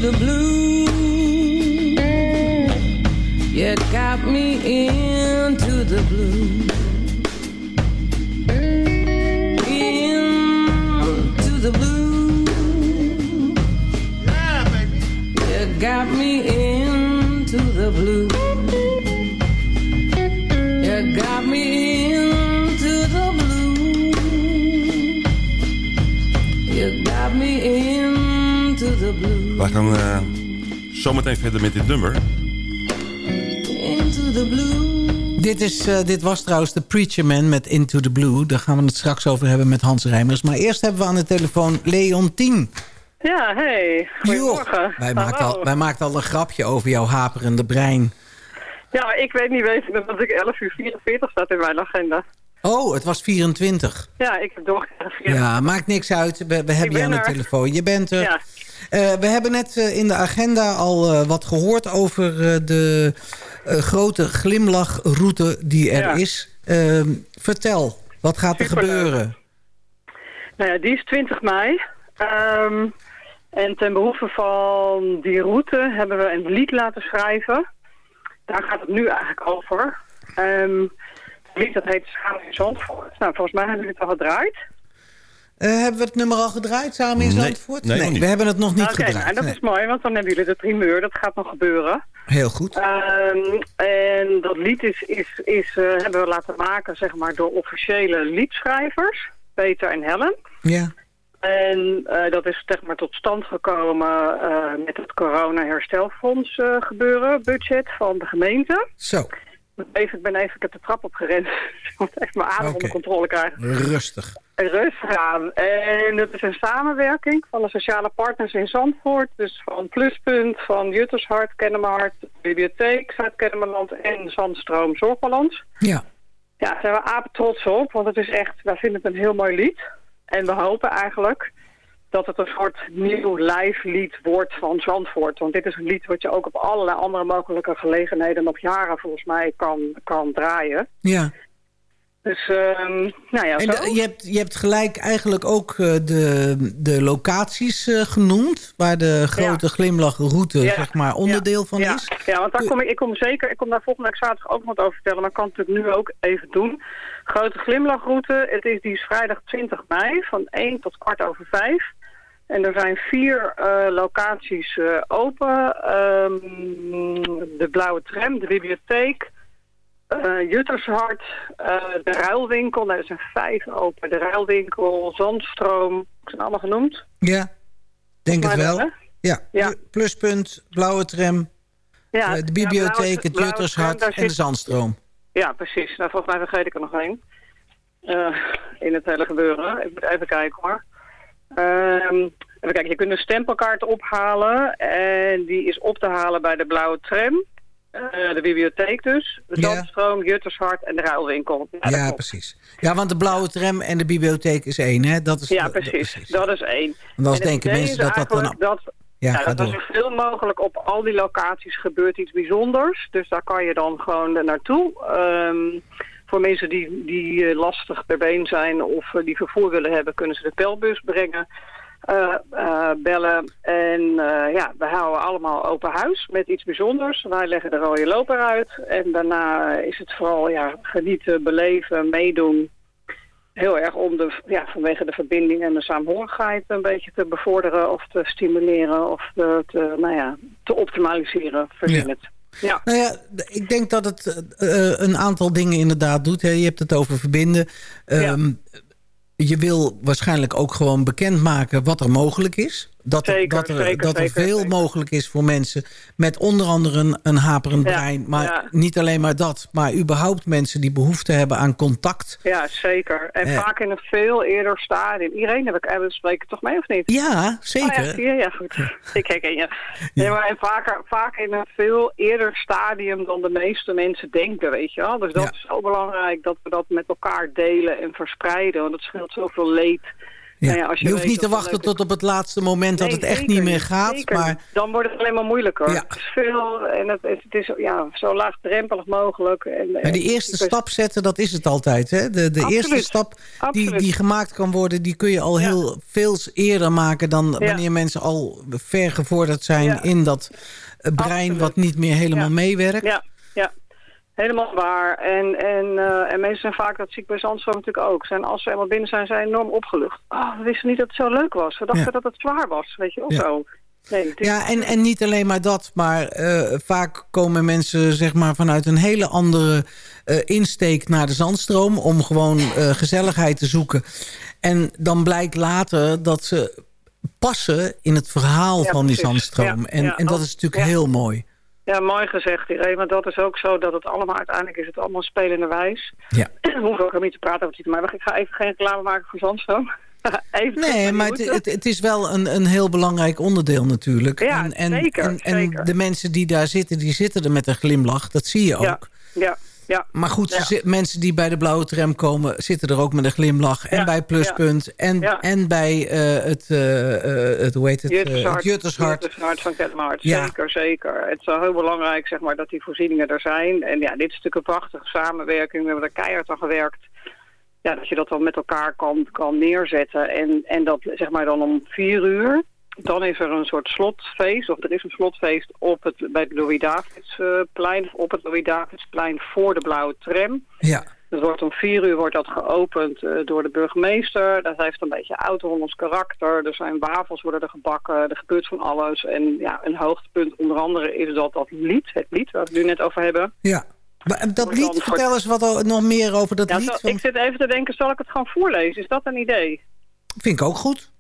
The blue. You got me into the blue. Into the blue. Yeah, baby. You got me into the blue. You got me into the blue. You got me into the blue.
Wij gaan eh, zometeen verder met dit nummer.
Into the blue.
Dit, is, eh, dit was trouwens de Preacher Man met Into the Blue. Daar gaan we het straks over hebben met Hans Rijmers. Maar eerst hebben we aan de telefoon Leontien.
Ja, hey. Goedemorgen.
Wij maakten, al, wij maakten al een grapje over jouw haperende brein.
Ja, ik weet niet weten dat ik 11 uur 44 staat in mijn agenda.
Oh, het was 24.
Ja, ik heb doorgegeven.
Ja, maakt niks uit. We, we hebben je aan de telefoon. Je bent er.
Ja.
Eh, we hebben net eh, in de agenda al eh, wat gehoord over de grote glimlachroute die er
Ja.
is. Ehm, vertel, wat gaat er gebeuren?
Nou ja, die is 20 mei. Ehm, en ten behoeve van die route hebben we een lied laten schrijven. Daar gaat het nu eigenlijk over. Ehm, het lied dat heet Samen in Zandvoort. Nou, volgens mij hebben jullie het al gedraaid.
Eh, hebben we het nummer al gedraaid samen in
Nee,
Zandvoort?
nee, niet.
we hebben het nog niet
Oké,
gedraaid.
nou, dat
Nee.
is mooi, want dan hebben jullie de primeur. Dat gaat nog gebeuren.
Heel goed.
Ehm, en dat lied is, is, is, eh, hebben we laten maken zeg maar, door officiële liedschrijvers, Peter en Helen.
Ja.
En eh, dat is zeg maar, tot stand gekomen eh, met het corona-herstelfonds eh, gebeuren, budget van de gemeente.
Zo,
Even, ik ben even, ik heb de trap opgerend. ik moet even mijn adem onder controle krijgen.
rustig.
Rustig aan. En dat is een samenwerking van de sociale partners in Zandvoort. Dus van Pluspunt, van Juttershart, Kennemerhart, Bibliotheek, Zuid-Kennemerland en Zandstroom Zorgbalans.
Ja.
Ja, daar zijn we apen trots op, want het is echt, wij vinden het een heel mooi lied. En we hopen eigenlijk dat het een soort nieuw live lied wordt van Zandvoort. Want dit is een lied wat je ook op allerlei andere mogelijke gelegenheden nog jaren volgens mij kan, kan draaien.
Ja.
Dus, ehm, nou ja, zo.
je, hebt, je hebt gelijk eigenlijk ook eh, de, de locaties eh, genoemd... waar de grote glimlachroute
Ja.
zeg maar, onderdeel van is.
Ja, want daar kom ik, ik kom zeker, ik kom daar volgende week zaterdag ook wat over vertellen, maar ik kan het natuurlijk nu ook even doen. Grote glimlachroute, het is, die is vrijdag 20 mei van 1 tot kwart over 5. En er zijn vier eh, locaties eh, open. Ehm, de Blauwe Tram, de bibliotheek, eh Juttershart, de Ruilwinkel. Nou, er zijn vijf open. De Ruilwinkel, Zandstroom, zijn allemaal genoemd.
Ja, denk het wel. Ja.
Ja.
Pluspunt, Blauwe Tram,
Ja,
de bibliotheek, het
Blauwe
Juttershart
Tram,
en de Zandstroom.
Ja, precies. Nou, volgens mij vergeet ik er nog één. In het hele gebeuren. Ik moet even kijken hoor. Ehm, even kijken, je kunt een stempelkaart ophalen. En die is op te halen bij de Blauwe Tram. Eh, de bibliotheek dus. De
Ja.
Zandstroom, Juttershart en de Ruilwinkel. Ja, dat
precies. Ja, want de Blauwe Tram en de bibliotheek is één, hè? Dat is,
Ja,
dat-
precies. Dat is één.
Want
het
denken mensen
is
dat dat dan...
Dat,
Ja,
dat
door.
zoveel mogelijk op al die locaties gebeurt iets bijzonders. Dus daar kan je dan gewoon naartoe. Ehm, voor mensen die, die eh, lastig ter been zijn of eh, die vervoer willen hebben, kunnen ze de belbus brengen. eh, bellen. En ja, we houden allemaal open huis met iets bijzonders. Wij leggen de rode loper uit. En daarna is het vooral ja, genieten, beleven, meedoen heel erg om de, ja, vanwege de verbinding en de saamhorigheid een beetje te bevorderen of te stimuleren of te, te, nou ja, te optimaliseren, verzin
Ja.
het. Ja.
Nou ja, ik denk dat het eh, een aantal dingen inderdaad doet. Hè. Je hebt het over verbinden. Ehm, Je wil waarschijnlijk ook gewoon bekendmaken wat er mogelijk is. Dat er,
Zeker,
dat er,
zeker,
dat er
zeker,
veel mogelijk is voor mensen met onder andere een, een haperend
Ja,
brein. Maar
ja.
niet alleen maar dat. Maar überhaupt mensen die behoefte hebben aan contact.
ja, zeker. En vaak in een veel eerder stadium. Iedereen heb ik hebben spreken toch mee of niet?
Ja, zeker.
Oh, ja, ja, goed. Ik herken je. Nee, maar en vaker, vaak in een veel eerder stadium dan de meeste mensen denken, weet je wel. Dus dat is zo belangrijk dat we dat met elkaar delen en verspreiden. Want dat scheelt zoveel leed.
Ja.
Nou ja, als
je,
je
hoeft niet te wachten tot op het laatste moment dat het echt
zeker
niet meer gaat.
zeker.
Maar
Dan wordt het alleen maar moeilijker.
Ja.
Het is veel en het, is- het is ja, zo laagdrempelig mogelijk. En,
Maar
en-
die eerste stap zetten, dat is het altijd. Hè? De, de
Absoluut.
eerste stap die, die gemaakt kan worden... die kun je al heel veel eerder maken... dan wanneer mensen al ver gevorderd zijn in dat brein...
Absoluut.
wat niet meer helemaal meewerkt.
Ja, ja. Helemaal waar. En, en, eh, en mensen zijn vaak, dat zie ik bij Zandstroom natuurlijk ook, zijn als ze eenmaal binnen zijn, zijn enorm opgelucht. Oh, we wisten niet dat het zo leuk was. We dachten
Ja.
dat het zwaar was, weet je, of
Ja.
zo. Nee, het is-
Ja, en, en niet alleen maar dat, maar eh, vaak komen mensen zeg maar, vanuit een hele andere eh, insteek naar de zandstroom... om gewoon gezelligheid te zoeken. En dan blijkt later dat ze passen in het verhaal
Ja,
van die zandstroom. En, en dat is natuurlijk heel mooi.
Ja, mooi gezegd, Irene. Want dat is ook zo dat het allemaal uiteindelijk is het allemaal spelende wijs.
Ja.
We hoeven ook niet te praten over het maar ik ga even geen reclame maken voor Zandstroom. even
Nee, maar het, het, het is wel een, een heel belangrijk onderdeel natuurlijk.
Ja,
en, en,
zeker,
en, en
zeker.
de mensen die daar zitten, die zitten er met een glimlach. Dat zie je ook.
Ja, ja, ja.
Maar goed,
Ja.
mensen die bij de blauwe tram komen... zitten er ook met een glimlach. En
Ja,
bij Pluspunt. En, en bij eh, het, eh, het, hoe heet het?
Juttershart,
het Juttershart.
Juttershart van Kettenhart.
Ja.
Zeker, zeker. Het is wel heel belangrijk zeg maar, dat die voorzieningen er zijn. En ja, dit is natuurlijk een prachtige samenwerking. We hebben er keihard aan gewerkt. Ja, dat je dat dan met elkaar kan, kan neerzetten. En, en dat zeg maar dan om vier uur. Dan is er een soort slotfeest, of er is een slotfeest op het, bij het Louis-Davidsplein, op het Louis-Davidsplein voor de blauwe tram.
Ja.
Dat wordt om vier uur wordt dat geopend eh, door de burgemeester. Dat heeft een beetje oud-Hollands karakter. Er zijn wafels worden er gebakken. Er gebeurt van alles. En ja, een hoogtepunt onder andere is dat dat lied, het lied waar we het nu net over hebben.
Ja. Maar eh, dat lied, vertel eens wat nog meer over dat
Ja,
lied.
zal- ik zit even te denken, zal ik het gewoon voorlezen? Is dat een idee?
Vind ik ook goed.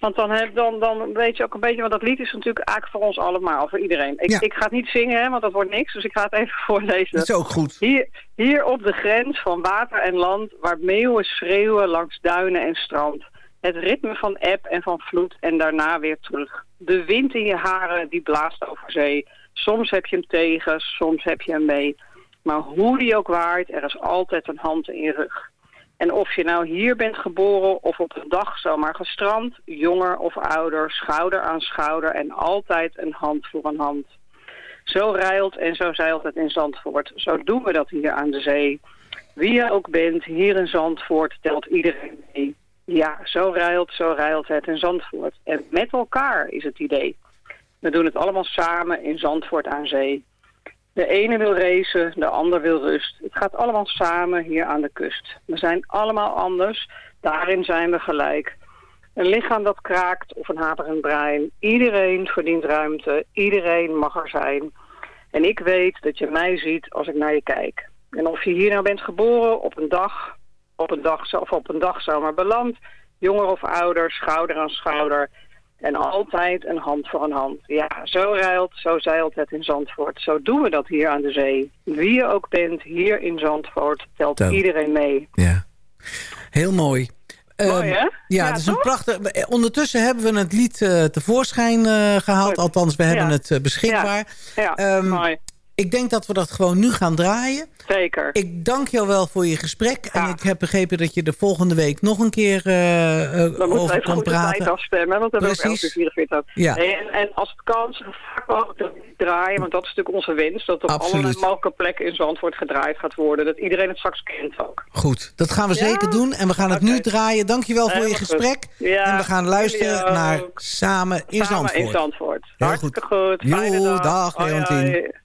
Want dan, heb, dan, dan weet je ook een beetje, want dat lied is natuurlijk eigenlijk voor ons allemaal, voor iedereen. Ik,
Ja.
ik ga het niet zingen, hè, want dat wordt niks, dus ik ga het even voorlezen.
Dat is ook goed.
Hier, hier op de grens van water en land, waar meeuwen schreeuwen langs duinen en strand. Het ritme van eb en van vloed en daarna weer terug. De wind in je haren die blaast over zee. Soms heb je hem tegen, soms heb je hem mee. Maar hoe die ook waait, er is altijd een hand in je rug. En of je nou hier bent geboren of op een dag zomaar gestrand, jonger of ouder, schouder aan schouder en altijd een hand voor een hand. Zo rijlt en zo zeilt het in Zandvoort. Zo doen we dat hier aan de zee. Wie je ook bent, hier in Zandvoort telt iedereen mee. Ja, zo rijlt, zo rijlt het in Zandvoort. En met elkaar is het idee. We doen het allemaal samen in Zandvoort aan zee. De ene wil racen, de ander wil rust. Het gaat allemaal samen hier aan de kust. We zijn allemaal anders, daarin zijn we gelijk. Een lichaam dat kraakt of een haperend brein. Iedereen verdient ruimte, iedereen mag er zijn. En ik weet dat je mij ziet als ik naar je kijk. En of je hier nou bent geboren op een dag, op een dag of op een dag zomaar beland, jonger of ouder, schouder aan schouder. En altijd een hand voor een hand. Ja, zo rijlt, zo zeilt het in Zandvoort. Zo doen we dat hier aan de zee. Wie je ook bent, hier in Zandvoort, telt
Tel.
iedereen mee.
Ja. Heel mooi.
Mooi,
Ehm,
hè?
Ja,
Ja,
het is een prachtig... eh, Ondertussen hebben we het lied eh, tevoorschijn eh, gehaald. Althans, we hebben
Ja.
het beschikbaar.
Ja,
Ehm,
mooi.
Ik denk dat we dat gewoon nu gaan draaien.
Zeker.
Ik dank jou wel voor je gesprek. En ik heb begrepen dat je de volgende week nog een keer eh,
Dan we
over
even
kan
goed de tijd
praten.
afstemmen, want we hebben ook. 11 uur 44.
Ja.
En, en als het kan, zo vaak mogelijk dat we draaien, want dat is natuurlijk onze wens, dat op
Absoluut.
allerlei mogelijke plekken in Zandvoort gedraaid gaat worden. Dat iedereen het straks kent ook.
Goed, dat gaan we zeker doen. En we gaan het nu draaien. Dankjewel voor je gesprek. en we gaan luisteren
ook.
naar Samen in
Samen
Zandvoort.
in Zandvoort.
Heel
Hartstikke goed. Fijne dag.
dag, Leontien.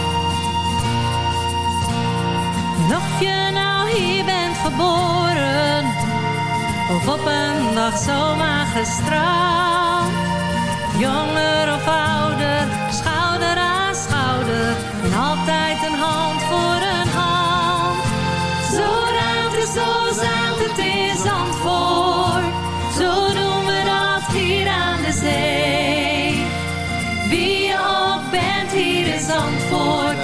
Of op een dag zomaar gestrand. Jonger of ouder, schouder aan schouder, en altijd een hand voor een hand. Zo ruimt het, zo zeilt het in Zandvoort, zo doen we dat hier aan de zee. Wie ook bent hier in Zandvoort,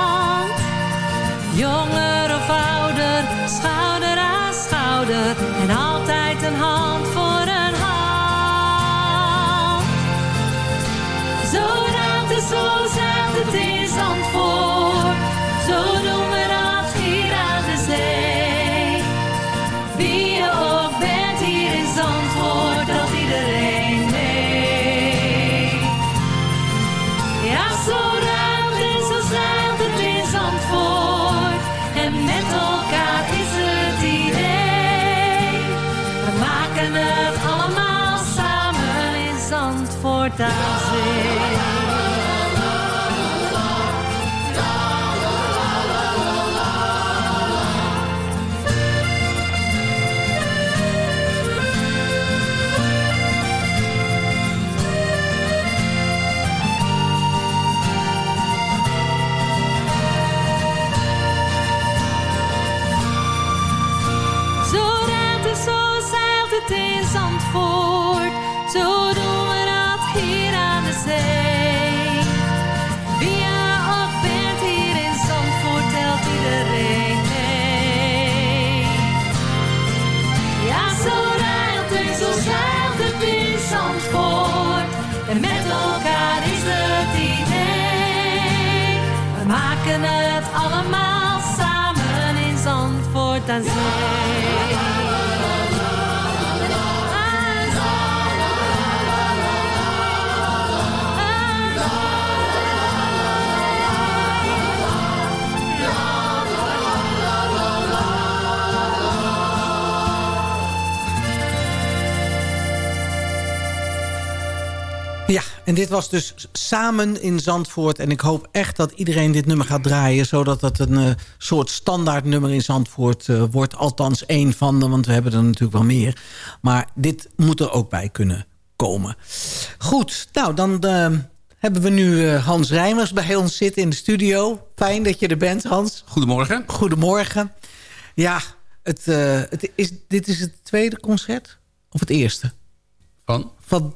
Jonger of ouder, schouder aan schouder en altijd een hand voor een hand. Zo raakt het, zo Zandvoort maken het allemaal samen in Zandvoort aan zee. Ja, en
dit was dus samen in Zandvoort. En ik hoop echt dat iedereen dit nummer gaat draaien... zodat het een eh, soort standaard nummer in Zandvoort eh, wordt. Althans één van de, want we hebben er natuurlijk wel meer. Maar dit moet er ook bij kunnen komen. Goed, nou dan eh, hebben we nu Hans Rijmers bij ons zitten in de studio. Fijn dat je er bent, Hans.
Goedemorgen.
Goedemorgen. Ja, het, het is, dit is het tweede concert? Of het eerste?
Van?
Van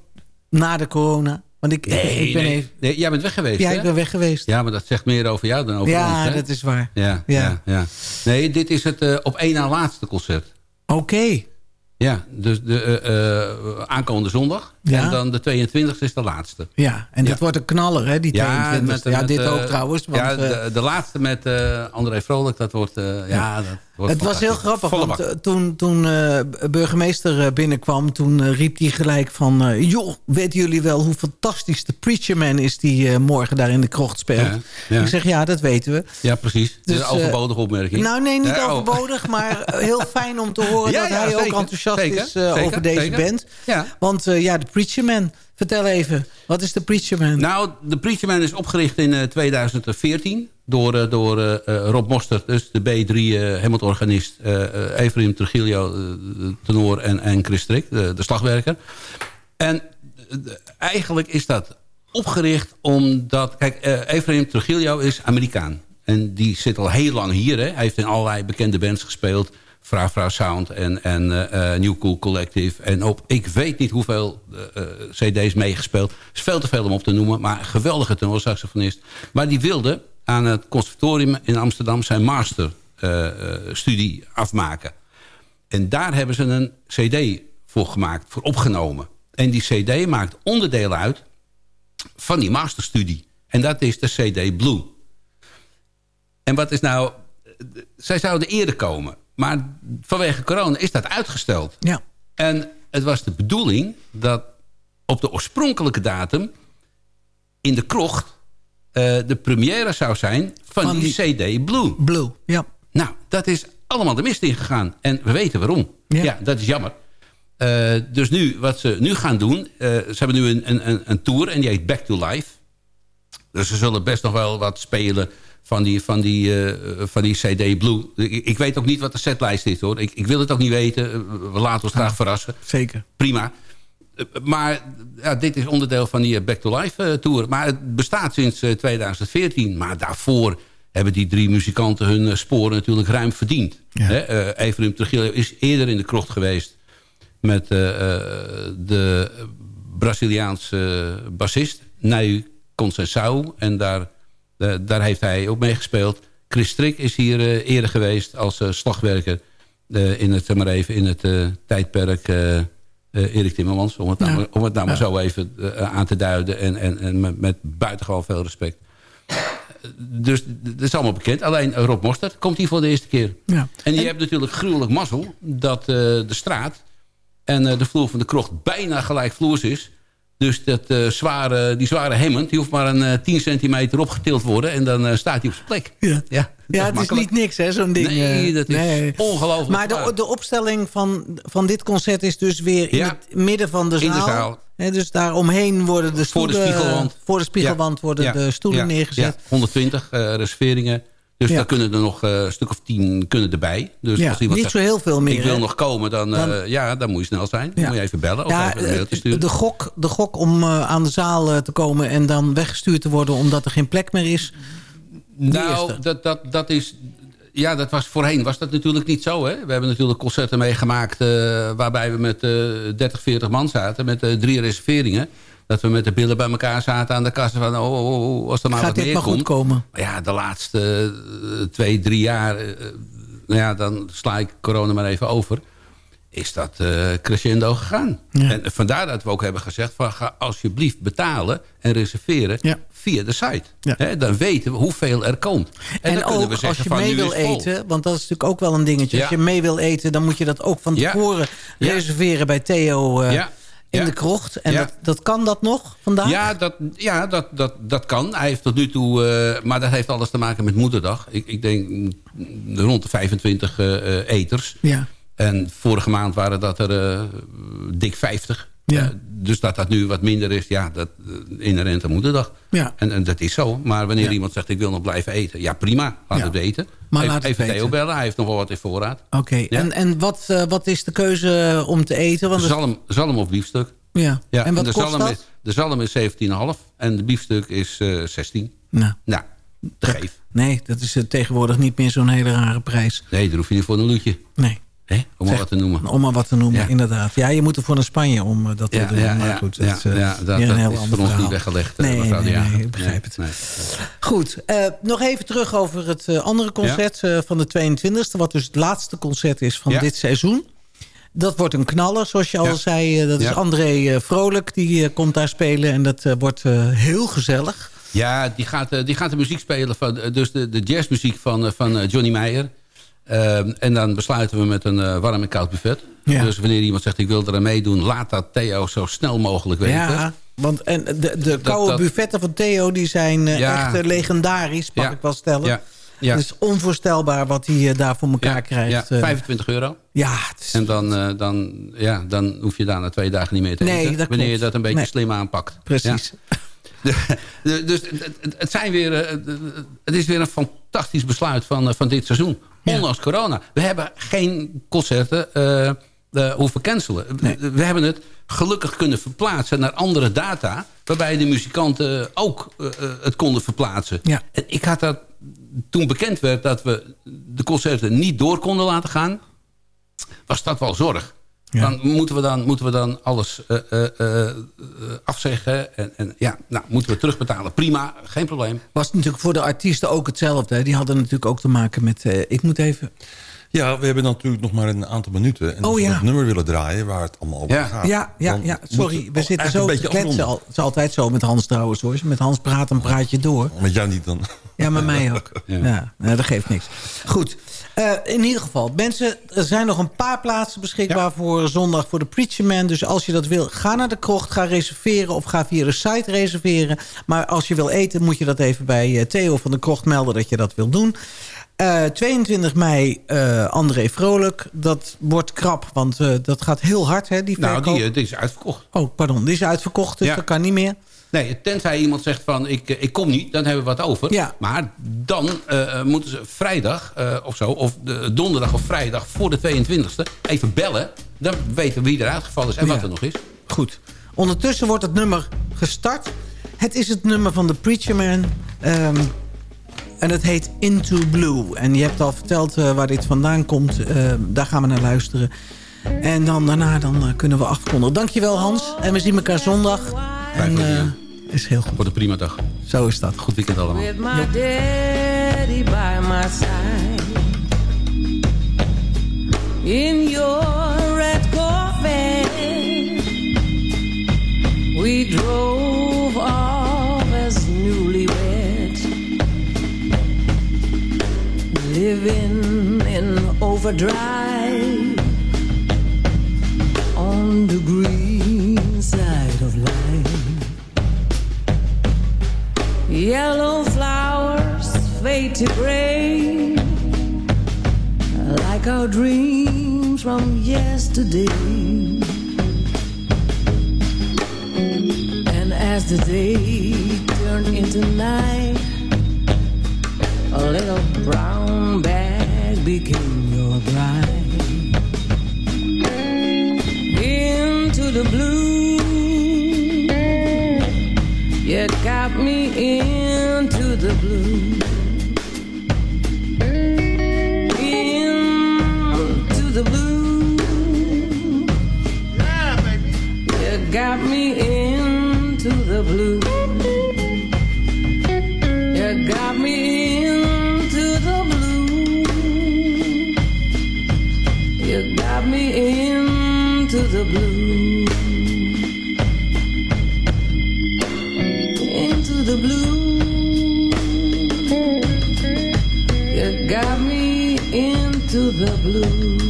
na de corona. Want ik,
Nee,
ik ben
nee,
even...
nee, jij bent weg geweest,
Ja,
hè?
ik ben weg geweest.
Ja, maar dat zegt meer over jou dan over
Ja,
ons, hè?
dat is waar.
Ja,
Ja.
ja. ja, Nee, dit is het eh, op één na laatste concert.
Oké.
Ja, dus de eh, eh, aankomende zondag.
Ja.
En dan de 22e is de laatste.
Ja, en dat wordt een knaller, hè, die 22 ja,
met,
dit
eh,
ook trouwens. Want,
ja,
eh,
de, de laatste met eh, André Vrolijk, dat wordt... ja, dat wordt
het was heel grappig,
Volle
want
bak.
toen, toen burgemeester binnenkwam... toen riep hij gelijk van... joh, weten jullie wel hoe fantastisch de Preacher Man is... die morgen daar in de krocht speelt?
Ja, ja.
Ik zeg, ja, dat weten we.
Ja, precies.
Dus,
Dus, een overbodige opmerking.
Nou, nee, niet
Ja, oh.
overbodig, maar heel fijn om te horen...
Ja,
dat
ja,
hij ook enthousiast
zeker,
is
zeker,
over deze band.
Ja.
Want ja, de Preacher Man, vertel even. Wat is de Preacher Man?
Nou, de Preacher Man is opgericht in eh, 2014 door, eh, door eh, eh, Rob Mostert, dus de B3 uh, Hammond-organist, uh, uh, de tenor en, en Chris Strik, de, de slagwerker. En eigenlijk is dat opgericht omdat... Kijk, uh, Efraim Trujillo is Amerikaan. En die zit al heel lang hier. Hè. Hij heeft in allerlei bekende bands gespeeld. Vrouw Vrouw Sound en, en uh, New Cool Collective. En op ik weet niet hoeveel uh, cd's meegespeeld. is veel te veel om op te noemen. Maar een geweldige tenorsaxofonist. Maar die wilde aan het conservatorium in Amsterdam... zijn masterstudie afmaken. En daar hebben ze een cd voor gemaakt. Voor opgenomen. En die cd maakt onderdelen uit van die masterstudie. En dat is de cd Blue. En wat is nou... Zij zouden eerder komen. Maar vanwege corona is dat uitgesteld.
Ja.
En het was de bedoeling dat op de oorspronkelijke datum... in de krocht eh, de première zou zijn van,
Van
die, CD Blue.
Blue, ja.
Nou, dat is allemaal de mist ingegaan. En we weten waarom. Ja, dat is jammer. Eh, dus nu, wat ze nu gaan doen... eh, ze hebben nu een, een, een tour en die heet Back to Life. Dus ze zullen best nog wel wat spelen van die, van die, eh, van die CD Blue. Ik, weet ook niet wat de setlijst is, hoor. Ik, ik wil het ook niet weten. Eh, We laten ons graag verrassen.
Zeker.
Prima. Eh, Maar ja, dit is onderdeel van die eh, Back to Life eh, tour. Maar het bestaat sinds eh, 2014. Maar daarvoor hebben die drie muzikanten hun eh, sporen natuurlijk ruim verdiend. Hè? eh, Ephraim Trujillo is eerder in de krocht geweest... met eh, eh, de Braziliaanse bassist Nai Conceição. En daar, eh, daar heeft hij ook mee gespeeld. Chris Strik is hier eh, eerder geweest als eh, slagwerker... eh, in het, maar even, in het eh, tijdperk eh, eh, Erik Timmermans. Om het nou,
Ja.
om het nou maar
Ja.
zo even eh, aan te duiden. En, en, en met, met buitengewoon veel respect. Dus dat is allemaal bekend. Alleen Rob Mostert komt hier voor de eerste keer.
Ja.
En je hebt natuurlijk gruwelijk mazzel dat eh, de straat en eh, de vloer van de krocht bijna gelijkvloers is. Dus dat, eh, zware, die zware Hammond, die hoeft maar een eh, 10 centimeter opgetild worden... en dan eh, staat hij op zijn plek.
Ja,
ja,
Ja, het is niet niks, hè, zo'n ding.
Nee, dat is ongelooflijk
Maar de, de opstelling van, van dit concert is dus weer in het midden van de zaal.
In de zaal.
Dus daaromheen worden de
Voor de
stoelen...
spiegelwand.
Voor de spiegelwand worden de stoelen
Ja.
neergezet.
Ja. 120 eh, reserveringen. Dus
Ja.
daar kunnen er nog eh, een stuk of tien kunnen erbij. Dus
Ja,
als iemand
niet
zegt,
zo heel veel meer,
Ik wil
hè?
nog komen, dan, eh,
Dan-
ja, dan moet je snel zijn. Dan moet je even bellen of even een mailtje
eh,
sturen.
de, gok, de gok om aan de zaal te komen en dan weggestuurd te worden omdat er geen plek meer is.
Nou, dat, dat, dat is... Ja, dat was voorheen was dat natuurlijk niet zo. Hè? We hebben natuurlijk concerten meegemaakt... waarbij we met eh 30, 40 man zaten... met drie reserveringen. Dat we met de billen bij elkaar zaten aan de kassen van... oh, oh, oh, als er maar
Gaat
wat
dit
meer
maar goed
komt.
komen?
Maar ja, de laatste eh, twee, drie jaar... eh, nou ja, dan sla ik corona maar even over... is dat eh, crescendo gegaan. En vandaar dat we ook hebben gezegd... Van, ga alsjeblieft betalen en reserveren via de site. Dan weten we hoeveel er komt. En,
En,
dan kunnen
ook
we zeggen
als je
van,
mee wil eten, want dat is natuurlijk ook wel een dingetje. Als je mee wil eten, dan moet je dat ook van tevoren reserveren bij Theo
Ja.
In
Ja.
de krocht. En
Ja.
dat, dat kan dat nog vandaag?
Ja, dat, ja dat, dat, dat kan. Hij heeft tot nu toe... eh, maar dat heeft alles te maken met moederdag. Ik, ik denk rond de 25 eh, eh, eters.
Ja.
En vorige maand waren dat er dik 50.
Ja.
Eh, dus dat dat nu wat minder is, ja, dat uh, inherent aan moederdag.
Ja.
En, en dat is zo. Maar wanneer
Ja.
iemand zegt, ik wil nog blijven eten. Ja, prima. Laat
Ja.
het weten.
Maar
even
laat het
even
weten.
Theo bellen. Hij heeft nog wel wat in voorraad.
Oké, en, en wat, eh, wat is de keuze om te eten? Want het-
Zalm, zalm of biefstuk.
ja.
Ja,
en wat
de
kost
zalm
dat?
Is, de zalm is 17,5 en de biefstuk is eh 16.
Nou.
Nou, te geef.
Nee, dat is eh, tegenwoordig niet meer zo'n hele rare prijs.
Nee, daar hoef je niet voor een loetje.
Nee.
Hè? Om maar wat te noemen.
Om maar wat te noemen,
Ja.
inderdaad. Ja, je moet er voor naar Spanje om eh, dat te
Ja,
doen.
ja,
maar goed, dat is eh,
ja, dat-
heel
is voor ons niet weggelegd, eh,
Nee,
mevrouw
nee, nee, ik begrijp het.
Nee.
Goed, nog even terug over het andere concert van de 22e... wat dus het laatste concert is van dit seizoen. Dat wordt een knaller, zoals je al zei. Dat is. André Vrolijk, die komt daar spelen. En dat wordt heel gezellig.
Ja, die gaat, die gaat de muziek spelen. Van, dus de, de jazzmuziek van, van Johnny Meijer. Ehm, en dan besluiten we met een eh, warm en koud buffet.
Ja.
Dus wanneer iemand zegt ik wil er aan meedoen... laat dat Theo zo snel mogelijk weten.
Ja, want en de, de koude
dat-
buffetten van Theo... die zijn eh,
Ja.
echt eh, legendarisch, mag
Ja.
ik wel stellen.
Ja.
Het is onvoorstelbaar wat hij daar voor elkaar krijgt.
ja,
eh.
25 euro.
Ja, is-
En dan, dan, ja, dan hoef je daar na twee dagen niet meer te
Nee,
eten. wanneer
klopt.
je dat een beetje
Nee.
slim aanpakt.
Precies.
Dus het, zijn weer, het is weer een fantastisch besluit van, van dit seizoen. Ondanks corona. We hebben geen concerten eh, hoeven cancelen. We- We hebben het gelukkig kunnen verplaatsen naar andere data... waarbij de muzikanten ook eh, eh, het konden verplaatsen.
Ja.
En ik had dat toen bekend werd dat we de concerten niet door konden laten gaan... was dat wel zorg. Dan moeten we dan, moeten we dan alles eh, eh, eh, eh, afzeggen. En, en ja, nou, moeten we terugbetalen. Prima, geen probleem.
was natuurlijk voor de artiesten ook hetzelfde. hè. Die hadden natuurlijk ook te maken met... eh, ik moet even...
Ja, we hebben natuurlijk nog maar een aantal minuten. En
Oh,
als we
ja.
het nummer willen draaien waar het allemaal over
Ja.
gaat.
Ja, ja, ja, sorry.
het
We zitten zo te kletsen. Al- Het is altijd zo met Hans trouwens hoor. Met Hans praat, dan praat je door.
Met jou niet dan.
Ja, met mij ook. Ja, nee, dat geeft niks. Goed. Eh, in ieder geval, mensen, er zijn nog een paar plaatsen beschikbaar voor zondag voor de Preacher Man. Dus als je dat wil, ga naar de krocht, ga reserveren of ga via de site reserveren. Maar als je wil eten, moet je dat even bij eh, Theo van de krocht melden dat je dat wil doen. Eh, 22 mei, André Vrolijk. Dat wordt krap, want dat gaat heel hard, hè, die
Nou,
verkoop.
die, eh, die is uitverkocht.
Oh, pardon, die is uitverkocht, dus
Ja.
dat kan niet meer.
Nee, tenzij iemand zegt van ik, eh, ik kom niet, dan hebben we wat over.
Ja.
Maar dan eh, moeten ze vrijdag eh, of zo, of de, donderdag of vrijdag voor de 22e even bellen. Dan weten we wie er uitgevallen is en wat er nog is.
Goed. Ondertussen wordt het nummer gestart. Het is het nummer van The Preacher Man. Ehm, en het heet Into Blue. En je hebt al verteld eh, waar dit vandaan komt. Ehm, daar gaan we naar luisteren. En dan daarna dan, eh, kunnen we afkondigen. Dankjewel Hans. En we zien elkaar zondag. En, eh, is heel goed.
Wordt een prima dag.
Zo is dat.
Goed weekend allemaal.
With my daddy by my side In your red Corvette We drove off as newlyweds Living in overdrive On the green Yellow flowers fade to gray Like our dreams from yesterday. And as the day turned into night A little brown bag became your bride. Into the blue you got me into the blue. Into the blue. Yeah, baby. You got me into the blue. You got me into the blue. You got me into the blue. Got me into the blue.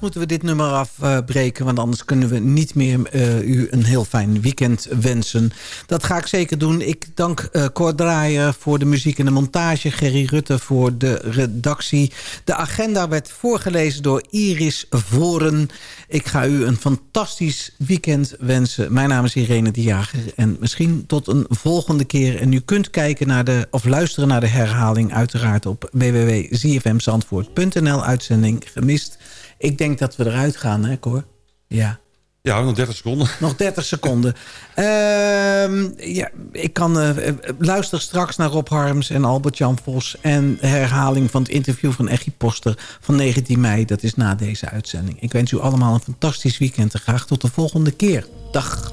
Moeten we dit nummer afbreken... want anders kunnen we niet meer eh, u een heel fijn weekend wensen. Dat ga ik zeker doen. Ik dank Draaier voor de muziek en de montage... Gerry Rutte voor de redactie. De agenda werd voorgelezen door Iris Voren. Ik ga u een fantastisch weekend wensen. Mijn naam is Irene de Jager en misschien tot een volgende keer. En u kunt kijken naar de, of luisteren naar de herhaling... uiteraard op www.zfmzandvoort.nl uitzending gemist. Ik denk dat we eruit gaan, hè Cor? Ja.
Ja, nog 30 seconden.
Nog 30 seconden. Ehm, ja, ik kan eh, luister straks naar Rob Harms en Albert-Jan Vos... en de herhaling van het interview van Eggy Poster van 19 mei. Dat is na deze uitzending. Ik wens u allemaal een fantastisch weekend en graag tot de volgende keer. Dag.